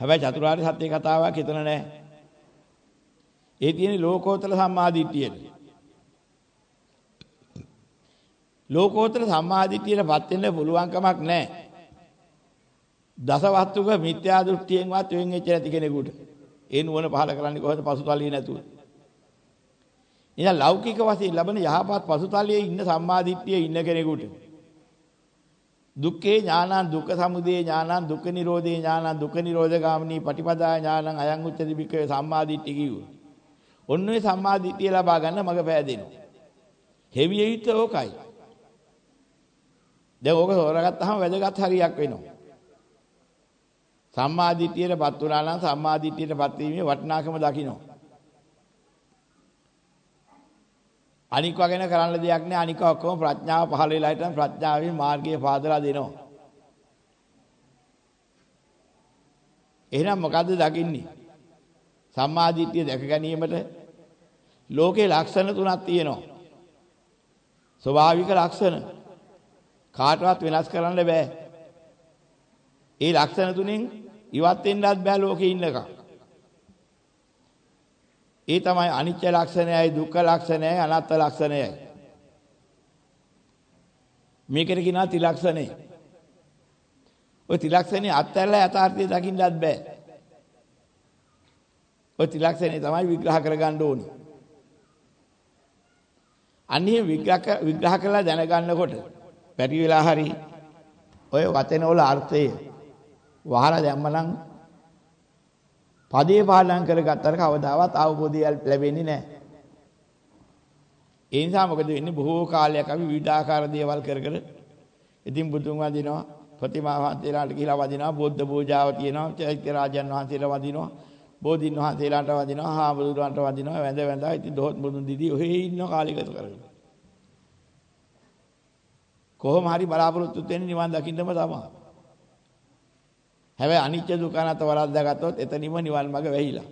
හැබැයි චතුරාර්ය සත්‍ය කතාවක් හිතන නැහැ. ඒ තියෙන්නේ ලෝකෝත්තර සම්මාදිට්ඨියට. ලෝකෝත්තර සම්මාදිට්ඨියටපත් වෙන්න පුළුවන් කමක් නැහැ. දසවස්තුක මිත්‍යා දෘෂ්ටියෙන්වත් වෙන් වෙච්ච නැති කෙනෙකුට. ඒ නුවණ පහල කරන්නේ කොහොමද පසුතලියේ නැතුව? එහෙනම් ලෞකික වශයෙන් ලබන යහපත් පසුතලයේ ඉන්න සම්මාදිට්ඨියේ ඉන්න කෙනෙකුට දුක්ඛේ ඥානං දුක්ඛ සමුදය ඥානං දුක්ඛ නිරෝධේ ඥානං දුක්ඛ නිරෝධ ගාමිනී පටිපදා ඥානං අයං උච්චති බික්කවේ සම්මාදිට්ඨිය කිව්වා. ඔන්න ඔය සම්මාදිට්ඨිය ලබා ගන්න මග පෑදෙනවා. හෙවිය යුත්තේ ඕකයි. දැන් ඕක හොරගත්තාම වැදගත් හරියක් වෙනවා. සම්මාදිට්ඨියටපත් වුණා නම් සම්මාදිට්ඨියටපත් වීමේ වටිනාකම දකින්න. අනික් වගේන කරන්න දෙයක් නෑ අනික ඔක්කොම ප්‍රඥාව පහළ වෙලා හිටන් ප්‍රඥාවෙන් මාර්ගය පාදලා දෙනවා. එහෙනම් මොකද්ද දකින්නේ? සම්මාදිට්ඨිය දැක ගැනීමට ලෝකේ ලක්ෂණ තුනක් තියෙනවා. ස්වභාවික ලක්ෂණ කාටවත් වෙනස් කරන්න බෑ. ඒ ලක්ෂණ තුනෙන් ඉවත් වෙන්නත් බෑ ලෝකේ ඉන්නකම්. ඒ තමයි අනිත්‍ය ලක්ෂණයයි දුක්ඛ ලක්ෂණයයි අනාත්ම ලක්ෂණයයි. මේකට කියනවා ත්‍රිලක්ෂණය. ඔය ත්‍රිලක්ෂණේ අත්හැරලා යථාර්ථය දකින්නත් බෑ. ඔය ත්‍රිලක්ෂණේ තමයි විග්‍රහ කරගන්න ඕනේ. අන්නේ විග්‍රහ විග්‍රහ කරලා දැනගන්නකොට පැටි වෙලා හරි ඔය වචන වල අර්ථය වහලා දැම්මනම් පදේ පාලනය කරගත්තට කවදාවත් අවබෝධය ලැබෙන්නේ නැහැ. ඒ නිසා මොකද වෙන්නේ? බොහෝ කාලයක් අපි විවිධාකාර දේවල් කර කර ඉතින් බුදුන් වදිනවා ප්‍රතිමා වහන්සේලාට කියලා වදිනවා බුද්ධ පූජාව තියෙනවා චෛත්‍ය රාජයන් වහන්සේලා වදිනවා බෝධින් වහන්සේලාට වදිනවා හාමුදුරුවන්ට වදිනවා වැඳ වැඳා. ඉතින් දොහොත් මුදුන් දිදී ඔහේ ඉන්න කාලෙක කරගෙන. කොහොම හරි බලාපොරොත්තු වෙන්නේ නිවන් දකින්නම තමයි හැබැයි අනිත්‍ය දුක්ඛ අනාත්ම වරද්දාගත්තොත් එතනින්ම නිවන් මඟ වැහිලා.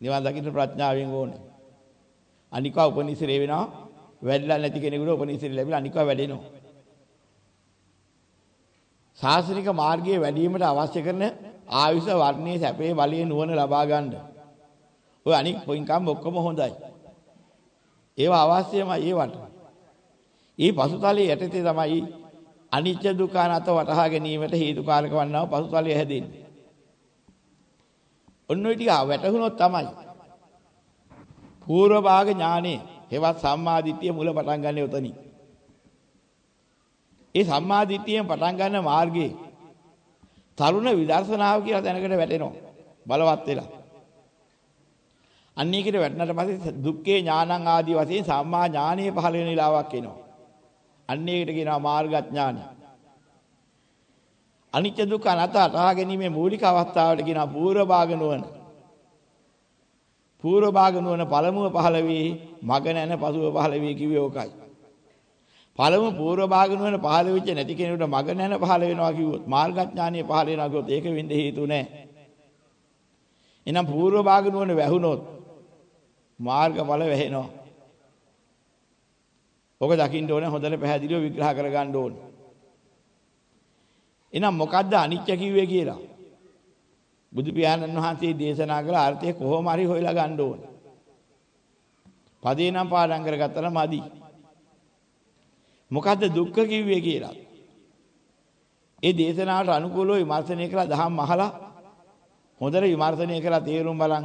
නිවන් දකින්න ප්‍රඥාවෙන් ඕනේ. අනිකව උපනිශ්‍රේ වෙනවා. වැඩිලා නැති කෙනෙකුට උපනිශ්‍රේ ලැබිලා අනිකව වැඩෙනවා. ශාසනික මාර්ගයේ වැඩිවීමට අවශ්‍ය කරන ආයුෂ වර්ණයේ සැපේ බලයේ නුවණ ලබා ගන්න. ඔය අනික් පොයින්කම් ඔක්කොම හොඳයි. ඒවා අවශ්‍යමයි ඒවට. ඊ පසුතලයේ යටතේ තමයි අනිත්‍ය දුක්ඛ අනාත්ම වටහා ගැනීමට හේතුකාරක වන්නා පසුතලය හැදෙන්නේ. ඔන්න ඔය ටික වැටහුනොත් තමයි පූර්ව භාග ඥානෙ හෙවත් සම්මාදිට්ඨිය මුල පටන් ගන්න උතනින්. ඒ සම්මාදිට්ඨියෙන් පටන් ගන්න මාර්ගයේ තරුණ විදර්ශනාව කියලා දැනකට වැටෙනවා බලවත් වෙලා. අන්න ඒකට වැටෙනට පස්සේ දුක්ඛේ ඥානං ආදී වශයෙන් සම්මා ඥානෙ පහළ වෙන ඉලාවක් එනවා. අන්න ඒකට කියනවා මාර්ගඥානය. අනිත්‍ය දුක්ඛ අනාත්ම අටහා ගැනීමේ මූලික අවස්ථාවට කියනවා පූර්ව භාග නුවණ. පූර්ව භාග නුවණ පළමුව පහළ වී මග නැන පසුව පහළ වී කිව්වේ ඕකයි. පළමු පූර්ව භාග නුවණ පහළ වෙච්ච නැති කෙනෙකුට මග නැන පහළ වෙනවා කිව්වොත් මාර්ගඥානිය පහළ වෙනවා කිව්වොත් ඒක වෙන්න හේතු නැහැ. එහෙනම් පූර්ව භාග නුවණ වැහුනොත් මාර්ගඵල වැහෙනවා. ඔක දකින්න ඕනේ හොඳට පැහැදිලිව විග්‍රහ කරගන්න ඕනේ. එහෙනම් මොකද්ද අනිත්‍ය කිව්වේ කියලා? බුදු පියාණන් වහන්සේ දේශනා කළ අර්ථය කොහොම හරි හොයලා ගන්න ඕනේ. පදේ නම් පාඩම් කරගත්තා නම් මදි. මොකද්ද දුක්ඛ කිව්වේ කියලා? ඒ දේශනාවට අනුකූලව විමර්ශනය කළා දහම් අහලා හොඳට විමර්ශනය කළා තේරුම් බලන්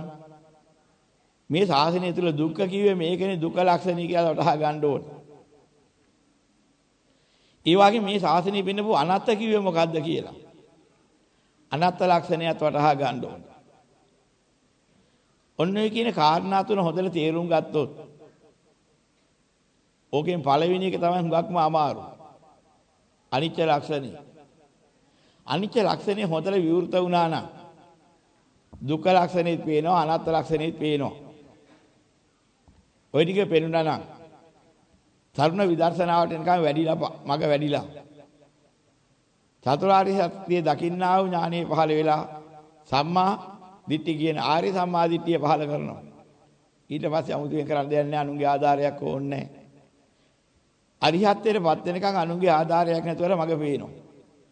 මේ ශාසනය තුල දුක්ඛ කිව්වේ මේකනේ දුක ලක්ෂණي කියලා වටහා ගන්න ඕනේ. ඒ වගේ මේ ශාසනය පෙන්නපු අනත්ත කිව්වේ මොකද්ද කියලා. අනත්ත ලක්ෂණයත් වටහා ගන්න ඕන. ඔන්න ඔය කියන කාරණා තුන හොඳට තේරුම් ගත්තොත් ඕකෙන් පළවෙනි එක තමයි හුඟක්ම අමාරු. අනිත්‍ය ලක්ෂණය. අනිත්‍ය ලක්ෂණය හොඳට විවෘත වුණා නම් දුක්ඛ ලක්ෂණෙත් පේනවා අනාත්ම ලක්ෂණෙත් පේනවා. ওই ටික පේනුණා නම් තරුණ විදර්ශනාවට එනකම් වැඩිලා මග වැඩිලා. චතුරාර්ය සත්‍ය දකින්නා වූ ඥානෙ පහළ වෙලා සම්මා දිට්ඨිය කියන ආර්ය සම්මා දිට්ඨිය පහළ කරනවා. ඊට පස්සේ 아무තුවෙන් කරන්න දෙයක් නැහැ අනුන්ගේ ආධාරයක් ඕනේ නැහැ අරිහත්ත්වයටපත් වෙනකන් අනුන්ගේ ආධාරයක් නැතුවර මග පේනවා.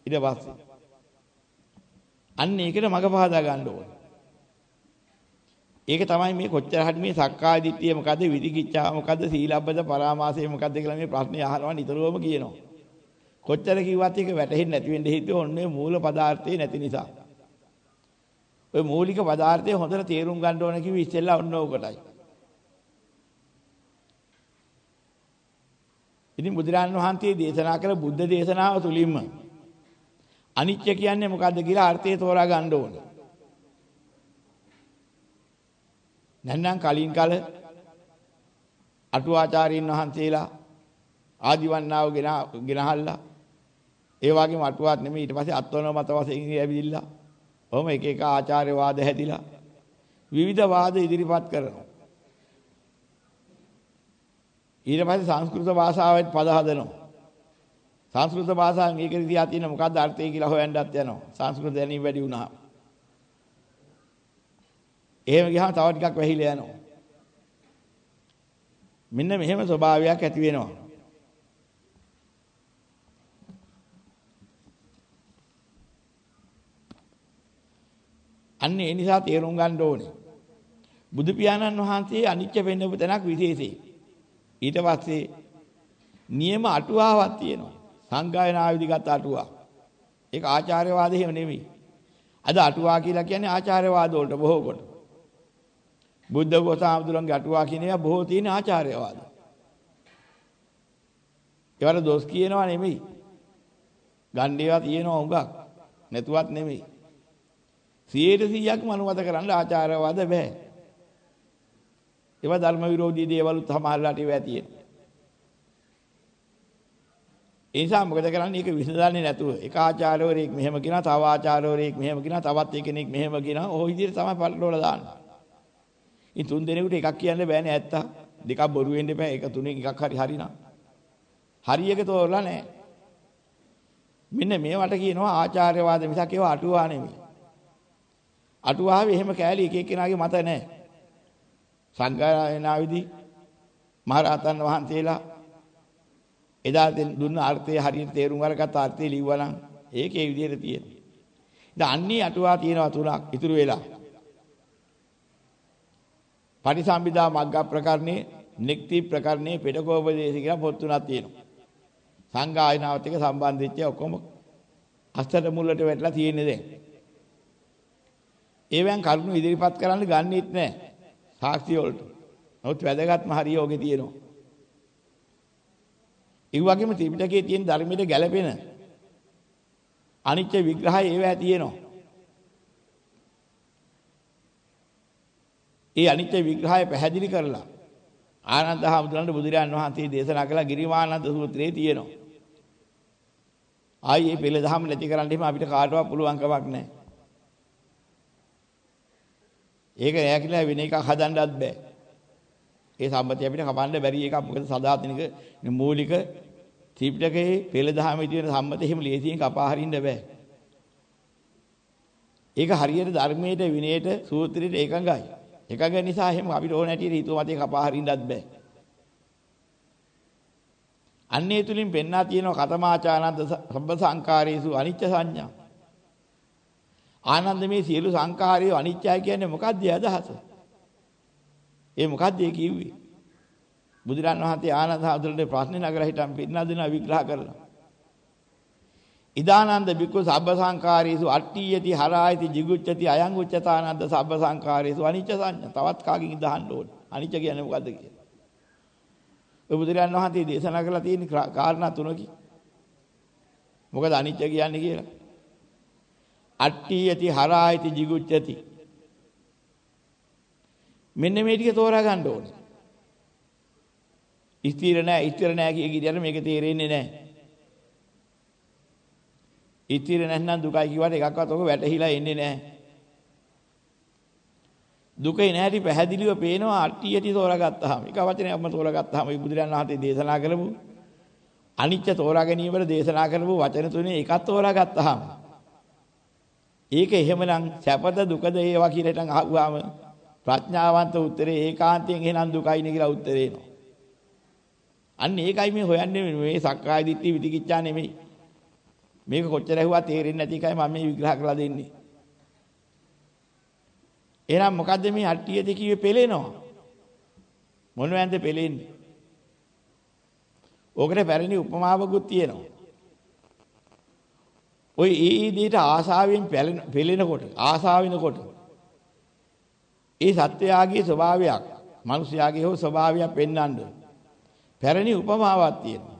ඊට පස්සේ. අන්න ඒකට මග පහදා ගන්න ඕනේ. ඒක තමයි මේ කොච්චර හරි මේ සක්කාය දිට්ඨිය මොකද්ද විදිකිච්ඡාව මොකද්ද සීලබ්බත පරාමාසය මොකද්ද කියලා මේ ප්‍රශ්නේ අහනවා නිතරම කියනවා. කොච්චර කිව්වත් ඒක වැටහෙන්නේ නැති වෙන්න හේතුව ඔන්නේ මූල පදාර්ථේ නැති නිසා. ඔය මූලික පදාර්ථය හොඳට තේරුම් ගන්න ඕන කිව්ව ඉස්සෙල්ලා ඔන්න ඕකටයි. ඉතින් බුදුරන් වහන්සේ දේශනා කළ බුද්ධ දේශනාව තුලින්ම අනිත්‍ය කියන්නේ මොකද්ද කියලා අර්ථය තෝරා ගන්න ඕනේ. නැත්නම් කලින් කල අටුවාචාරීන් වහන්සේලා ආදිවන්නාව ගෙන ගෙනහල්ලා ඒ වගේම අටුවාත් නෙමෙයි ඊට පස්සේ අත්වන මත වශයෙන් ඇවිදිලා ඔහොම එක එක ආචාර්ය වාද හැදිලා විවිධ වාද ඉදිරිපත් කරනවා. ඊට පස්සේ සංස්කෘත භාෂාවෙත් පද හදනවා සංස්කෘත භාෂාවෙන් ඒක දිහා තියෙන මොකද්ද අර්ථය කියලා හොයන්නත් යනවා. සංස්කෘත දැනීම වැඩි වුණා එහෙම ගියාම තව ටිකක් වැහිලා යනවා. මෙන්න මෙහෙම ස්වභාවයක් ඇති වෙනවා. අන්න ඒ නිසා තේරුම් ගන්න ඕනේ. බුදු පියාණන් වහන්සේ අනිත්‍ය වෙන්නපු තැනක් විශේෂයි. ඊට පස්සේ නියම අටුවාවක් තියෙනවා. සංගායනා විදිගත අටුවා. ඒක ආචාර්යවාද එහෙම නෙමෙයි. අද අටුවා කියලා කියන්නේ ආචාර්යවාද වලට බොහෝ කොට. බුද්ධ ගෝසාමතුලන්ගේ අටුවා කියන ඒවා බොහෝ තියෙන ආචාර්යවාද. ඒවට දොස් කියනවා නෙමෙයි. ගන්න ඒවා තියෙනවා උඟක්. නැතුවත් නෙමෙයි. 100%ක්ම අනුමත කරන්න ආචාර්යවාද බෑ. ඒවා ධර්ම විරෝධී දේවලුත් සමහරලාට ඒවා තියෙනවා. ඒ නිසා මොකද කරන්නේ? ඒක විසඳන්නේ නැතුව එක ආචාර්යවරයෙක් මෙහෙම කියනවා, තව ආචාර්යවරයෙක් මෙහෙම කියනවා, තවත් කෙනෙක් මෙහෙම කියනවා. ওই විදිහට තමයි පටලවලා දාන්නේ. ඉතින් තුන් දෙනෙකුට එකක් කියන්න බෑනේ ඇත්තා. දෙකක් බොරු වෙන්න එපා. ඒක තුනෙන් එකක් හරි හරිනම්. හරියක තෝරලා නැහැ. මෙන්න මේවට කියනවා ආචාර්යවාද මිසක් ඒවා අටුවා නෙමෙයි. අටුවාවේ එහෙම කෑලි එක එක්කෙනාගේ මත නැහැ. සංගායනාවේදී මහරහතන් වහන්සේලා එදා දුන්න අර්ථය හරියට තේරුම් අරගත්ත අර්ථය ලිව්වනම් ඒකේ විදිහට තියෙනවා. ඉතින් අන්නේ අටුවා තියෙනවා තුනක් ඉතුරු වෙලා. පටිසම්භිදා මග්ග ප්‍රකරණේ, නික්ති ප්‍රකරණේ, පෙඩකෝපදේශ කියලා පොත් තුනක් තියෙනවා. සංගායනාවත් එක්ක සම්බන්ධ වෙච්ච ඔක්කොම අස්තර මුලට වැටලා තියෙන්නේ දැන්. ඒවෙන් කරුණු ඉදිරිපත් කරන්න ගන්නෙත් නැහැ. සාක්ෂි වලට. නමුත් වැදගත්ම හරිය ඔගේ තියෙනවා. ඒ වගේම ත්‍රිපිටකයේ තියෙන ධර්මයට ගැළපෙන අනිත්‍ය විග්‍රහය ඒවැ තියෙනවා. ඒ අනිත්‍ය විග්‍රහය පැහැදිලි කරලා ආනන්ද හාමුදුරන්ට බුදුරජාන් වහන්සේ දේශනා කළ ගිරිමානන්ද සූත්‍රයේ තියෙනවා. ආයි මේ පෙළ දහම නැති කරන්න එහෙම අපිට කාටවත් පුළුවන් කමක් නැහැ. ඒක නෑ කියලා වෙන එකක් හදන්නත් බෑ. ඒ සම්පතිය අපිට කපන්න බැරි එකක් මොකද සදාතනික මූලික ත්‍රිපිටකයේ පෙළ දහමේ තියෙන සම්මත එහෙම ලේසියෙන් කපා හරින්න බෑ. ඒක හරියට ධර්මයේ විනයට සූත්‍රයට ඒකඟයි. එකඟ නිසා එහෙම අපිට ඕන හැටියට හිතුව මතේ කපා හරින්නත් බෑ. අන්නේ තුලින් පෙන්වා තියෙනවා කතමාචානන්ද සබ්බ සංකාරේසු අනිච්ච සංඥා. ආනන්ද මේ සියලු සංකාරය අනිච්චයි කියන්නේ මොකද්ද අදහස? ඒ මොකද්ද ඒ කිව්වේ? බුදුරන් වහන්සේ ආනන්ද හඳුරන්නේ ප්‍රශ්නේ නගලා හිටන් පින්නා දෙන විග්‍රහ කරලා. ඉදානන්ද බික්කු සබ්බ සංකාරේසු අට්ඨියති හරායති jigucchati අයං උච්චතානන්ද සබ්බ සංකාරේසු අනිච්ච සංඥා. තවත් කාගෙන් ඉදහන්න ඕනේ. අනිච්ච කියන්නේ මොකද්ද කියලා. ඔය බුදුරජාණන් වහන්සේ දේශනා කරලා තියෙන කාරණා තුනකි. මොකද අනිච්ච කියන්නේ කියලා? අට්ඨියති හරායති jigucchati. මෙන්න මේ ටික තෝරා ගන්න ඕනේ. ස්ථිර නැහැ ස්ථිර නැහැ කිය කියට මේක තේරෙන්නේ නැහැ ඉතිර නැත්නම් දුකයි කිව්වට එකක්වත් ඔක වැටහිලා එන්නේ නැහැ. දුකේ නැහැටි පැහැදිලිව පේනවා අට්ටි යටි තෝරාගත්තාම. එක වචනයක්ම තෝරාගත්තාම මේ බුදුරජාණන් වහන්සේ දේශනා කළපු අනිත්‍ය තෝරා ගැනීමට දේශනා කරපු වචන තුනේ එකක් තෝරාගත්තාම ඒක එහෙමනම් සැපද දුකද ඒවා කියලා හිටන් අහුවාම ප්‍රඥාවන්ත උත්තරේ ඒකාන්තයෙන් එහෙනම් දුකයිනේ කියලා උත්තරේ එනවා. අන්න ඒකයි මේ හොයන්නේ මේ සක්කාය දිට්ඨි විතිකිච්ඡා නෙමෙයි. මේක කොච්චර ඇහුවා තේරෙන්නේ නැති එකයි මම මේ විග්‍රහ කරලා දෙන්නේ. එහෙනම් මොකද්ද මේ හට්ටියද කිව්වේ පෙලෙනවා? මොනවැන්ද පෙලෙන්නේ? ඕකට පැරණි උපමාවකුත් තියෙනවා. ওই ඒ දෙයට ආසාවෙන් පෙළෙනකොට ආසාවිනකොට ඒ සත්‍යයාගේ ස්වභාවයක් මිනිස්යාගේ හෝ ස්වභාවයක් පෙන්වන්න පැරණි උපමාවක් තියෙනවා.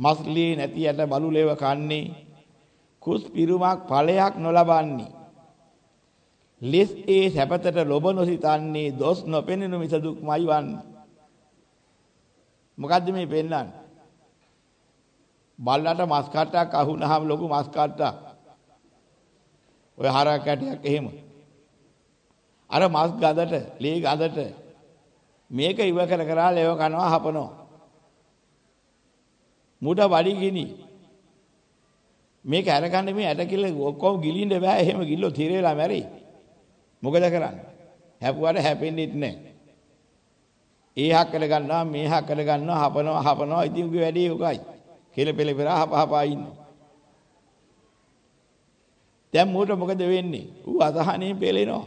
මස්ලී නැති යට බලුලෙව කන්නේ කුස් පිරුමක් ඵලයක් නොලබන්නේ. ලෙස් ඒ සැපතට ලොබ නොසිතන්නේ දොස් නොපෙනෙනු මිස දුක්මයි වන්නේ. මොකද්ද මේ පෙන්වන්නේ? බල්ලට මස් කට්ටක් අහුනහම ලොකු මස් කට්ටක්. ඔය හරක් කැටයක් එහෙම. අර මස් ගඳට, ලී ගඳට මේක ඉව කර කරා ලෙව කනවා හපනවා. මුඩ වඩි ගිනි. මේක අරගන්න මේ ඇට කිල්ල ඔක්කොම ගිලින්න බෑ එහෙම ගිල්ලෝ තිර වෙලා මැරෙයි. මොකද කරන්නේ? හැපුවාට හැපෙන්නෙත් නැහැ. ඒ හක් කර ගන්නවා මේ හක් කර ගන්නවා හපනවා හපනවා ඉතින් උගේ වැඩේ උගයි. කෙල පෙල පෙර හප හපා ඉන්නවා. දැන් මූට මොකද වෙන්නේ? ඌ අසහනෙන් පෙලෙනවා.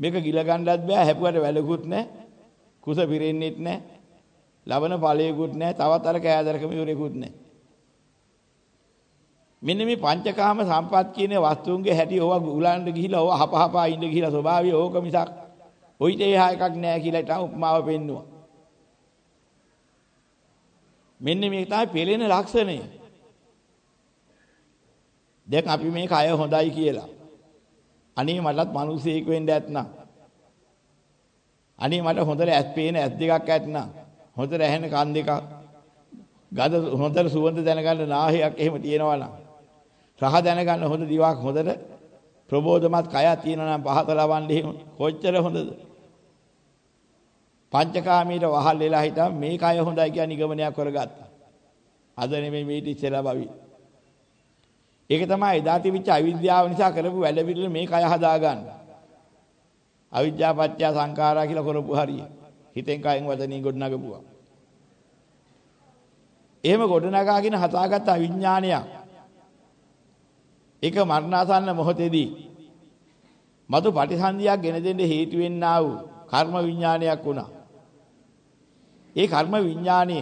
මේක ගිල ගන්නවත් බෑ හැපුවට වැලකුත් නැහැ. කුස පිරෙන්නෙත් නැහැ. ලබන ඵලයකුත් නැහැ. තවත් අර කෑදරකම ඉවරෙකුත් නැහැ. මෙන්න මේ පංචකාම සම්පත් කියන වස්තුන්ගේ හැටි ඕවා උලන්න ගිහිලා ඕවා හප හපා ඉන්න ගිහිලා ස්වභාවය ඕක මිසක් ඔයිට එහා එකක් නැහැ කියලා ඊට උපමාව පෙන්නුවා. මෙන්න මේක තමයි පෙළෙන ලක්ෂණය. දැන් අපි මේ කය හොඳයි කියලා. අනේ මටත් මිනිසෙක් වෙන්න ඇත්නම්. අනේ මට හොඳට ඇස් පේන ඇස් දෙකක් ඇත්නම්. හොඳට ඇහෙන කන් දෙකක්. ගඳ හොඳට සුවඳ දැනගන්න නාහයක් එහෙම තියෙනවා නම්. රහ දැනගන්න හොඳ දිවක් හොඳට ප්‍රබෝධමත් කයක් තියෙනවා නම් පහත ලවන්නේ එහෙම කොච්චර හොඳද? පංචකාමීට වහල් වෙලා හිටා මේ කය හොඳයි කියන නිගමනයක් කරගත්තා. අද නෙමෙයි මේට ඉස්සෙල්ලා භවි. ඒක තමයි එදා තිබිච්ච අවිද්‍යාව නිසා කරපු වැඩ පිළිවෙල මේ කය හදාගන්න. අවිද්‍යාව පත්‍ය සංඛාරා කියලා කරපු හරිය. හිතෙන් කයෙන් වදනින් ගොඩනගපුවා. එහෙම ගොඩනගාගෙන හදාගත්ත අවිඥානයක්. ඒක මරණාසන්න මොහොතේදී මතු පටිසන්ධියක් ගෙන දෙන්න හේතු වෙන්නා වූ කර්ම විඥානයක් වුණා. ඒ කර්ම විඥානය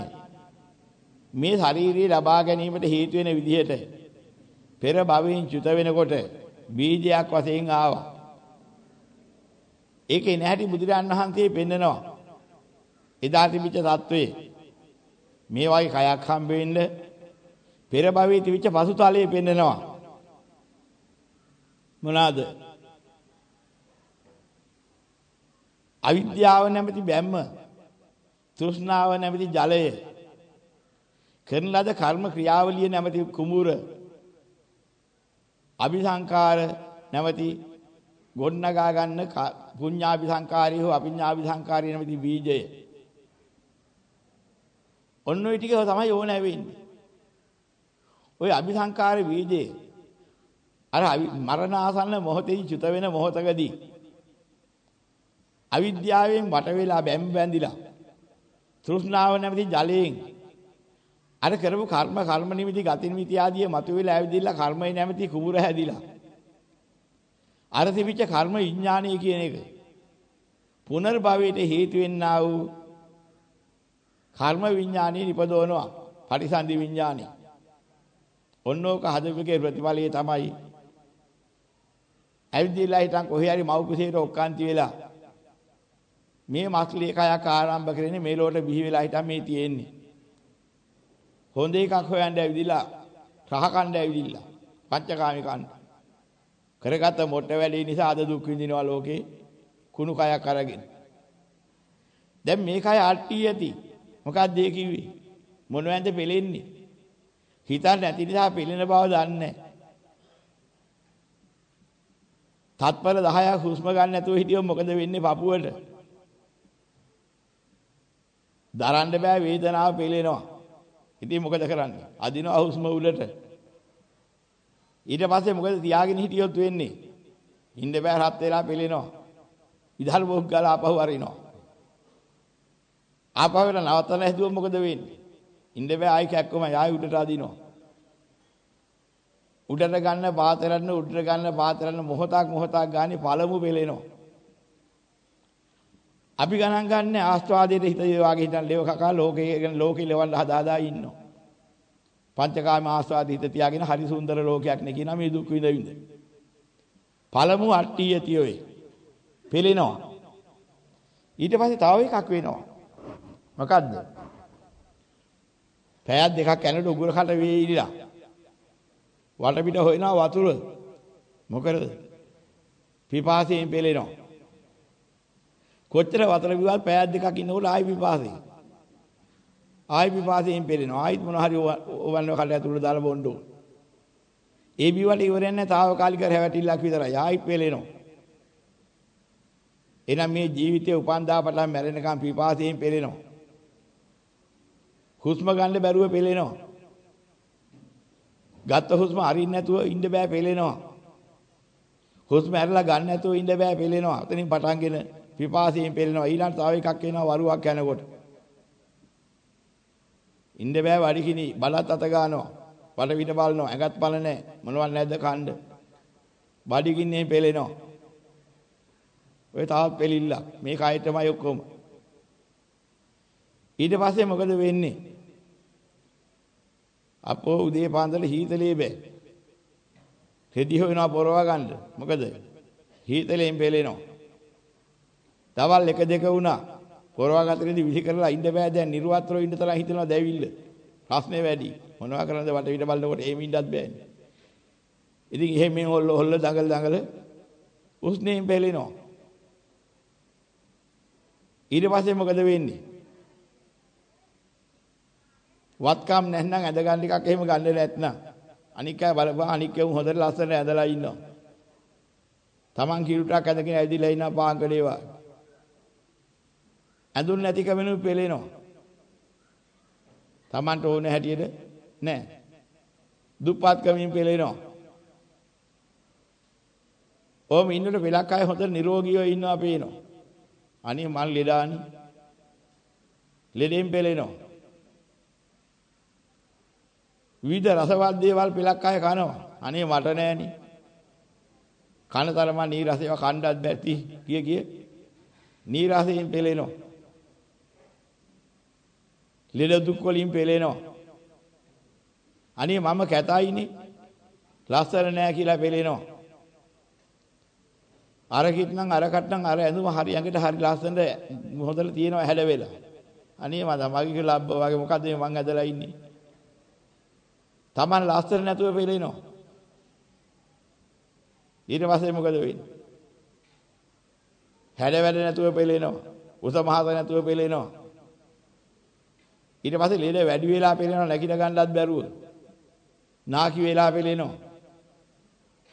මේ ශාරීරිය ලබා ගැනීමට හේතු වෙන විදිහට පෙර භවයෙන් චුත වෙනකොට බීජයක් වශයෙන් ආවා. ඒකේ නැහැටි බුදුරන් වහන්සේ පෙන්නනවා. එදා තිබිච්ච தત્වේ මේ වගේ කයක් හම්බ වෙන්න පෙර භවයේ තිබිච්ච පසුතලයේ පෙන්නනවා. මොනවාද අවිද්‍යාව නැමැති බැම්ම තෘෂ්ණාව නැමැති ජලය කරන ලද කර්ම ක්‍රියාවලිය නැමැති කුඹුර අபிසංකාර නැමැති ගොඩනගා ගන්න පුඤ්ඤාபிසංකාරී හෝ අපිඤ්ඤාபிසංකාරී නැමැති බීජය. ඔන්න ඔය ටික තමයි ඕනෑ වෙන්නේ ඔය අபிසංකාර බීජේ අර මරණාසන්න මොහොතේදී චුත වෙන මොහොතකදී අවිද්‍යාවෙන් වට වෙලා බැම් බැඳිලා තෘෂ්ණාව නැමැති ජලයෙන් අර කරපු කර්ම කර්ම නිමිති ගති නිමිති ආදී මතුවෙලා ඇවිදilla කර්මය නැමැති කුඹුර හැදිලා අර තිබිච්ච කර්ම විඥානය කියන එක පුනර්භවයට හේතු වෙන්නා වූ කර්ම විඥානය නිපදවනවා පටිසන්ධි විඥානය ඔන්නෝක හදපුගේ ප්‍රතිඵලය තමයි ඇවිදilla හිටන් කොහේ හරි මව්කුසේට ඔක්කාන්ති වෙලා මේ මස්ලී කයක් ආරම්භ කරන්නේ මේ ලෝට බිහි වෙලා හිටන් මේ තියෙන්නේ. හොඳ එකක් හොයන්න ඇවිදිලා රහ කණ්ඩ ඇවිදිලා පංචකාමී කණ්ඩ. කරගත්ත මොට්ට වැඩි නිසා අද දුක් විඳිනවා ලෝකේ කුණු කයක් අරගෙන. දැන් මේ කය අට්ටි ඇති. මොකක්ද ඒ කිව්වේ? මොනවැන්ද පෙලෙන්නේ? හිතන්න නැති නිසා පෙලෙන බව දන්නේ නැහැ. තත්පර 10ක් හුස්ම ගන්න නැතුව හිටියොත් මොකද වෙන්නේ පපුවට? දරන්න බෑ වේදනාව පෙළෙනවා. ඉතින් මොකද කරන්නේ? අදිනවා හුස්ම උඩට. ඊට පස්සේ මොකද තියාගෙන හිටියොත් වෙන්නේ? ඉන්න බෑ රත් වෙලා පෙළෙනවා. විදහල් මොක් ගාලා ආපහු අරිනවා. ආපහු වෙලා නවත්තන හැදුවොත් මොකද වෙන්නේ? ඉන්න බෑ ආයි කැක්කම ආයි උඩට අදිනවා. උඩට ගන්න පාතරන්න උඩට ගන්න පාතරන්න මොහොතක් මොහොතක් ගානේ පළමු පෙලෙනවා. අපි ගණන් ගන්න ආස්වාදයේ හිත වාගේ හිටන් ලේව කකා ලෝකේ ලෝකේ ලෙවන්න හදා හදා ඉන්නවා. පංචකාම ආස්වාද හිත තියාගෙන හරි සුන්දර ලෝකයක් නේ කියනවා මේ දුක් විඳ විඳ. පළමු අට්ටිය තියෝයි. පෙලෙනවා. ඊට පස්සේ තව එකක් වෙනවා. මොකද්ද? පැයක් දෙකක් යනකොට උගුර කට වේලිලා. වටපිට හොයනවා වතුර. මොකද? පිපාසයෙන් පෙලෙනවා. කොච්චර වතුර බිව්වත් පැයක් දෙකක් ඉන්නකොට ආයි පිපාසයෙන්. ආයි පිපාසයෙන් පෙලෙනවා. ආයිත් මොන හරි ඕවන්න කට ඇතුළට දාලා බොන්න ඕන. ඒ බිව්වට ඉවරයක් නැහැ. తాවකාලික රැවටිල්ලක් විතරයි. ආයි පෙලෙනවා. එහෙනම් මේ ජීවිතේ උපන්දා පටන් මැරෙනකම් පිපාසයෙන් පෙලෙනවා. හුස්ම ගන්න බැරුව පෙලෙනවා. ගත්ත හුස්ම අරින්න නැතුව ඉන්න බෑ පෙලෙනවා. හුස්ම ඇරලා ගන්න නැතුව ඉන්න බෑ පෙලෙනවා. අතනින් පටන්ගෙන පිපාසයෙන් පෙලෙනවා. ඊළඟට තව එකක් එනවා වරුවක් යනකොට. ඉන්න බෑ වඩිකිනි බලත් අත ගන්නවා. වඩ විට බලනවා. ඇඟත් බල නැහැ. මොනවත් නැද්ද කණ්ඩ. බඩිකින්නේ පෙලෙනවා. ඔය තාත් පෙලිල්ලක්. මේ කයටමයි ඔක්කොම. ඊට පස්සේ මොකද වෙන්නේ? අපෝ උදේ පාන්දර හීතලේ බෑ. රෙදි හොයනවා පොරව ගන්න. මොකද? හීතලෙන් පෙලෙනවා. දවල් එක දෙක වුණා. පොරව ගතේදී විහි කරලා ඉන්න බෑ දැන් නිර්වත්‍රව ඉන්න තරම් හිතනවා දැවිල්ල. ප්‍රශ්නේ වැඩි. මොනවා කරන්නද වට විට බලනකොට එහෙම ඉන්නත් බෑනේ. ඉතින් එහෙම මේ හොල්ල හොල්ල දඟල දඟල උස්නේම් පෙලෙනවා. ඊට පස්සේ මොකද වෙන්නේ? වත්කම් නැත්නම් ඇඳ ගන්න එකක් එහෙම ගන්න නැත්නම් අනික් අය බලපන් අනික් එවුන් හොඳට ලස්සනට ඇඳලා ඉන්නවා. Taman කිරුටක් ඇඳගෙන ඇවිදලා ඉන්නවා පාංකඩේවා. ඇඳුන් නැති කමනු පෙලෙනවා. Tamanට ඕන හැටියට නෑ. දුප්පත් කමින් පෙලෙනවා. ඕම ඉන්නකොට වෙලක් අය හොඳ නිරෝගීව ඉන්නවා පේනවා. අනේ මල් ලෙඩානි. ලෙඩෙන් පෙලෙනවා. විවිධ රසවත් දේවල් පෙලක් අය කනවා. අනේ මට නෑනි. කන තරම නී රසේව කණ්ඩත් බැති කිය කිය නී රසයෙන් පෙලෙනවා. ලෙඩ දුක් වලින් පෙලෙනවා. අනේ මම කැතයිනේ. ලස්සන නෑ කියලා පෙලෙනවා. අරකිට නම් අරකට නම් අර ඇඳුම හරි ඇඟට හරි ලස්සනට හොදලා තියෙනවා හැඩ වෙලා. අනේ මම මගේ ලබ්බ වගේ මොකද්ද මේ මං ඇදලා ඉන්නේ. Taman ලස්සන නැතුව පෙළෙනවා. ඊට පස්සේ මොකද වෙන්නේ? හැඩ වැඩ නැතුව පෙළෙනවා. උස මහත නැතුව පෙළෙනවා. ඊට පස්සේ ලේද වැඩි වෙලා පෙළෙනවා නැගිට ගන්නවත් බැරුව. නාකි වෙලා පෙළෙනවා.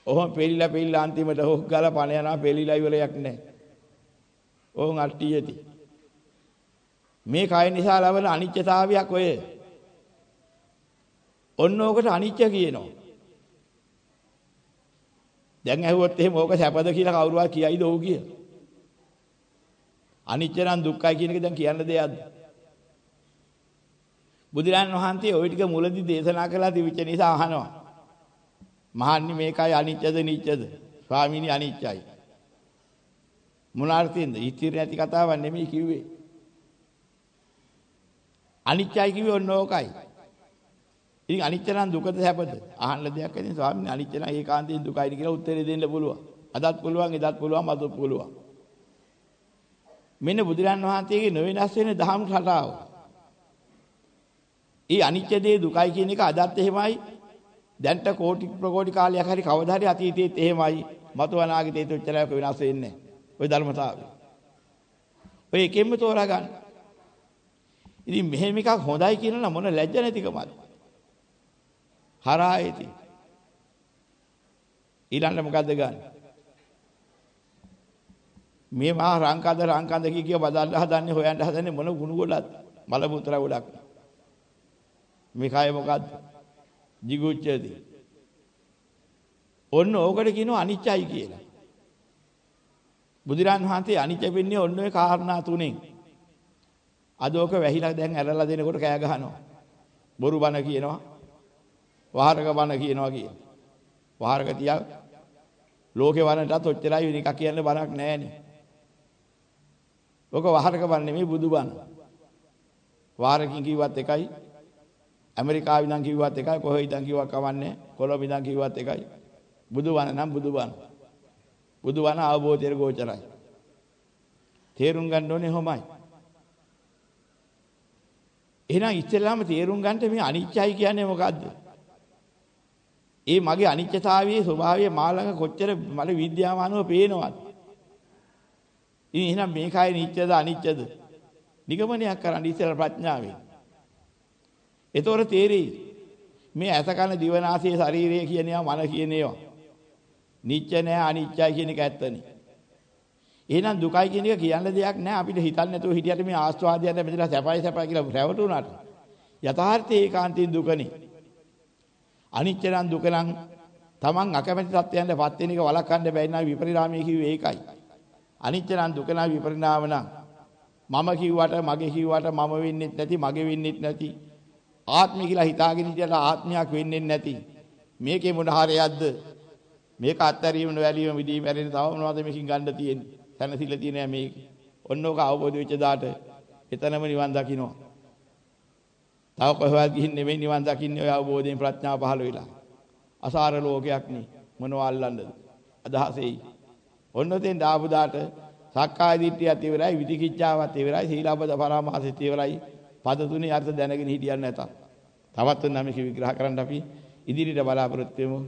ඔහොම පෙළිලා පෙළිලා අන්තිමට හොක් ගාලා පණ යනවා පෙළිලා ඉවරයක් නැහැ. ඕන් අට්ටියති. මේ කය නිසා ලබන අනිත්‍යතාවයක් ඔය. ඔන්න ඕකට අනිත්‍ය කියනවා. දැන් ඇහුවොත් එහෙම ඕක සැපද කියලා කවුරුහා කියයිද ඔව් කිය. අනිත්‍ය නම් දුක්ඛයි කියන එක දැන් කියන්න දෙයක්ද? බුදුරන් වහන්සේ ওই ටික මුලදී දේශනා කළා තිබිච්ච නිසා අහනවා. මහන්නි මේකයි අනිත්‍යද නිත්‍යද? ස්වාමීනි අනිත්‍යයි. මොන අර්ථයෙන්ද? ඉතිරි නැති කතාවක් නෙමෙයි කිව්වේ. අනිත්‍යයි කිව්වේ ඔන්න ඕකයි. ඉතින් අනිත්‍ය නම් දුකද සැපද? අහන්න දෙයක් ඇතින් ස්වාමීන් අනිත්‍ය නම් ඒකාන්තයෙන් දුකයිද කියලා උත්තරේ දෙන්න පුළුවන්. අදත් පුළුවන්, එදත් පුළුවන්, මදත් පුළුවන්. මෙන්න බුදුරන් වහන්සේගේ නොවෙනස් වෙන දහම් රටාව. ඊ අනිත්‍ය දේ දුකයි කියන එක අදත් එහෙමයි. දැන්ට කෝටි ප්‍රකෝටි කාලයක් හරි කවදා හරි අතීතයේත් එහෙමයි. මතු අනාගතයේත් උච්චරයක වෙනස් වෙන්නේ නැහැ. ওই ධර්මතාවය. ඔය එකෙන්ම තෝරා ගන්න. ඉතින් මෙහෙම එකක් හොඳයි කියනවා මොන ලැජ්ජ නැතිකමද? හරායති. ඊළඟට මොකද්ද ගන්න? මේ මහා රංකඳ රංකඳ කිය කිය බදල්ලා හදන්නේ හොයන්න හදන්නේ මොන ගුණ ගොඩක්ද? මල මුත්‍රා ගොඩක්. මේ කය මොකද්ද? jigucchadi. ඔන්න ඕකට කියනවා අනිච්චයි කියලා. බුදුරන් වහන්සේ අනිච්ච වෙන්නේ ඔන්න ඔය කාරණා තුනෙන්. අද ඕක වැහිලා දැන් ඇරලා දෙනකොට කෑ ගහනවා. බොරු බන කියනවා. වහරක බන කියනවා කියන. වාරක තියා ලෝකේ වරණටත් ඔච්චරයි වෙන එකක් කියන්න බණක් නැහැනේ. ඔක වහරක බණ නෙමෙයි බුදුබණ. වාරකින් කිව්වත් එකයි ඇමරිකාවේ ඉඳන් කිව්වත් එකයි කොහේ ඉඳන් කිව්වක් කවන්නේ කොළඹ ඉඳන් කිව්වත් එකයි බුදුබණ නම් බුදුබණ බුදුබණ අවබෝධයට ගෝචරයි තේරුම් ගන්න ඕනේ කොහොමයි එහෙනම් ඉස්සෙල්ලාම තේරුම් ගන්නට මේ අනිත්‍යයි කියන්නේ මොකද්ද ඒ මගේ අනිත්‍යතාවයේ ස්වභාවය මා ළඟ කොච්චර මල විද්‍යාමානව පේනවද? ඉතින් එහෙනම් මේකයි නිත්‍යද අනිත්‍යද? නිගමනයක් කරන්න ඉස්සෙල්ලා ප්‍රඥාවෙන්. එතකොට තේරෙයි මේ ඇස කන දිවනාසය ශරීරය කියන ඒවා මන කියන ඒවා. නිත්‍ය නෑ අනිත්‍යයි කියන එක ඇත්තනේ. එහෙනම් දුකයි කියන එක කියන්න දෙයක් නෑ. අපිට හිතන්න නැතුව හිටියට මේ ආස්වාදයන් මෙතන සැපයි සැපයි කියලා රැවටුණාට යථාර්ථයේ ඒකාන්තයෙන් දුකනේ. අනිත්‍ය නම් දුක නම් Taman අකමැති තත්ත්වයන්ට පත් වෙන එක වළක්වන්න බැරි නම් විපරිණාමය කිව්වේ ඒකයි අනිත්‍ය නම් දුක නම් විපරිණාම නම් මම කිව්වට මගේ කිව්වට මම වෙන්නේ නැති මගේ වෙන්නේ නැති ආත්මය කියලා හිතාගෙන හිටියට ආත්මයක් වෙන්නේ නැති. මේකේ මොන හරයක්ද? මේක අත්හැරීම නොවැළීම විදීම ඇරෙන තව මොනවද මේකින් ගන්න තියෙන්නේ? සැනසෙල්ල තියෙන මේක. ඔන්න ඕක අවබෝධ වෙච්ච දාට එතනම නිවන් දකින්නවා. තව කොහෙවත් ගිහින් නෙමෙයි නිවන් දකින්නේ ඔය අවබෝධයෙන් ප්‍රඥාව පහළ වෙලා. අසාර ලෝකයක් නේ. මොනව අල්ලන්නද? අදහසෙයි. ඔන්න තෙන් දාපු දාට සක්කාය දිට්ඨියත් ඉවරයි විදිකිච්ඡාවත් ඉවරයි සීලබ්බත පරාමාසෙත් ඉවරයි පද තුනේ අර්ථ දැනගෙන හිටියන්නේ නැතත් තවත් නම් මේක විග්‍රහ කරන්න අපි ඉදිරියට බලාපොරොත්තු වෙමු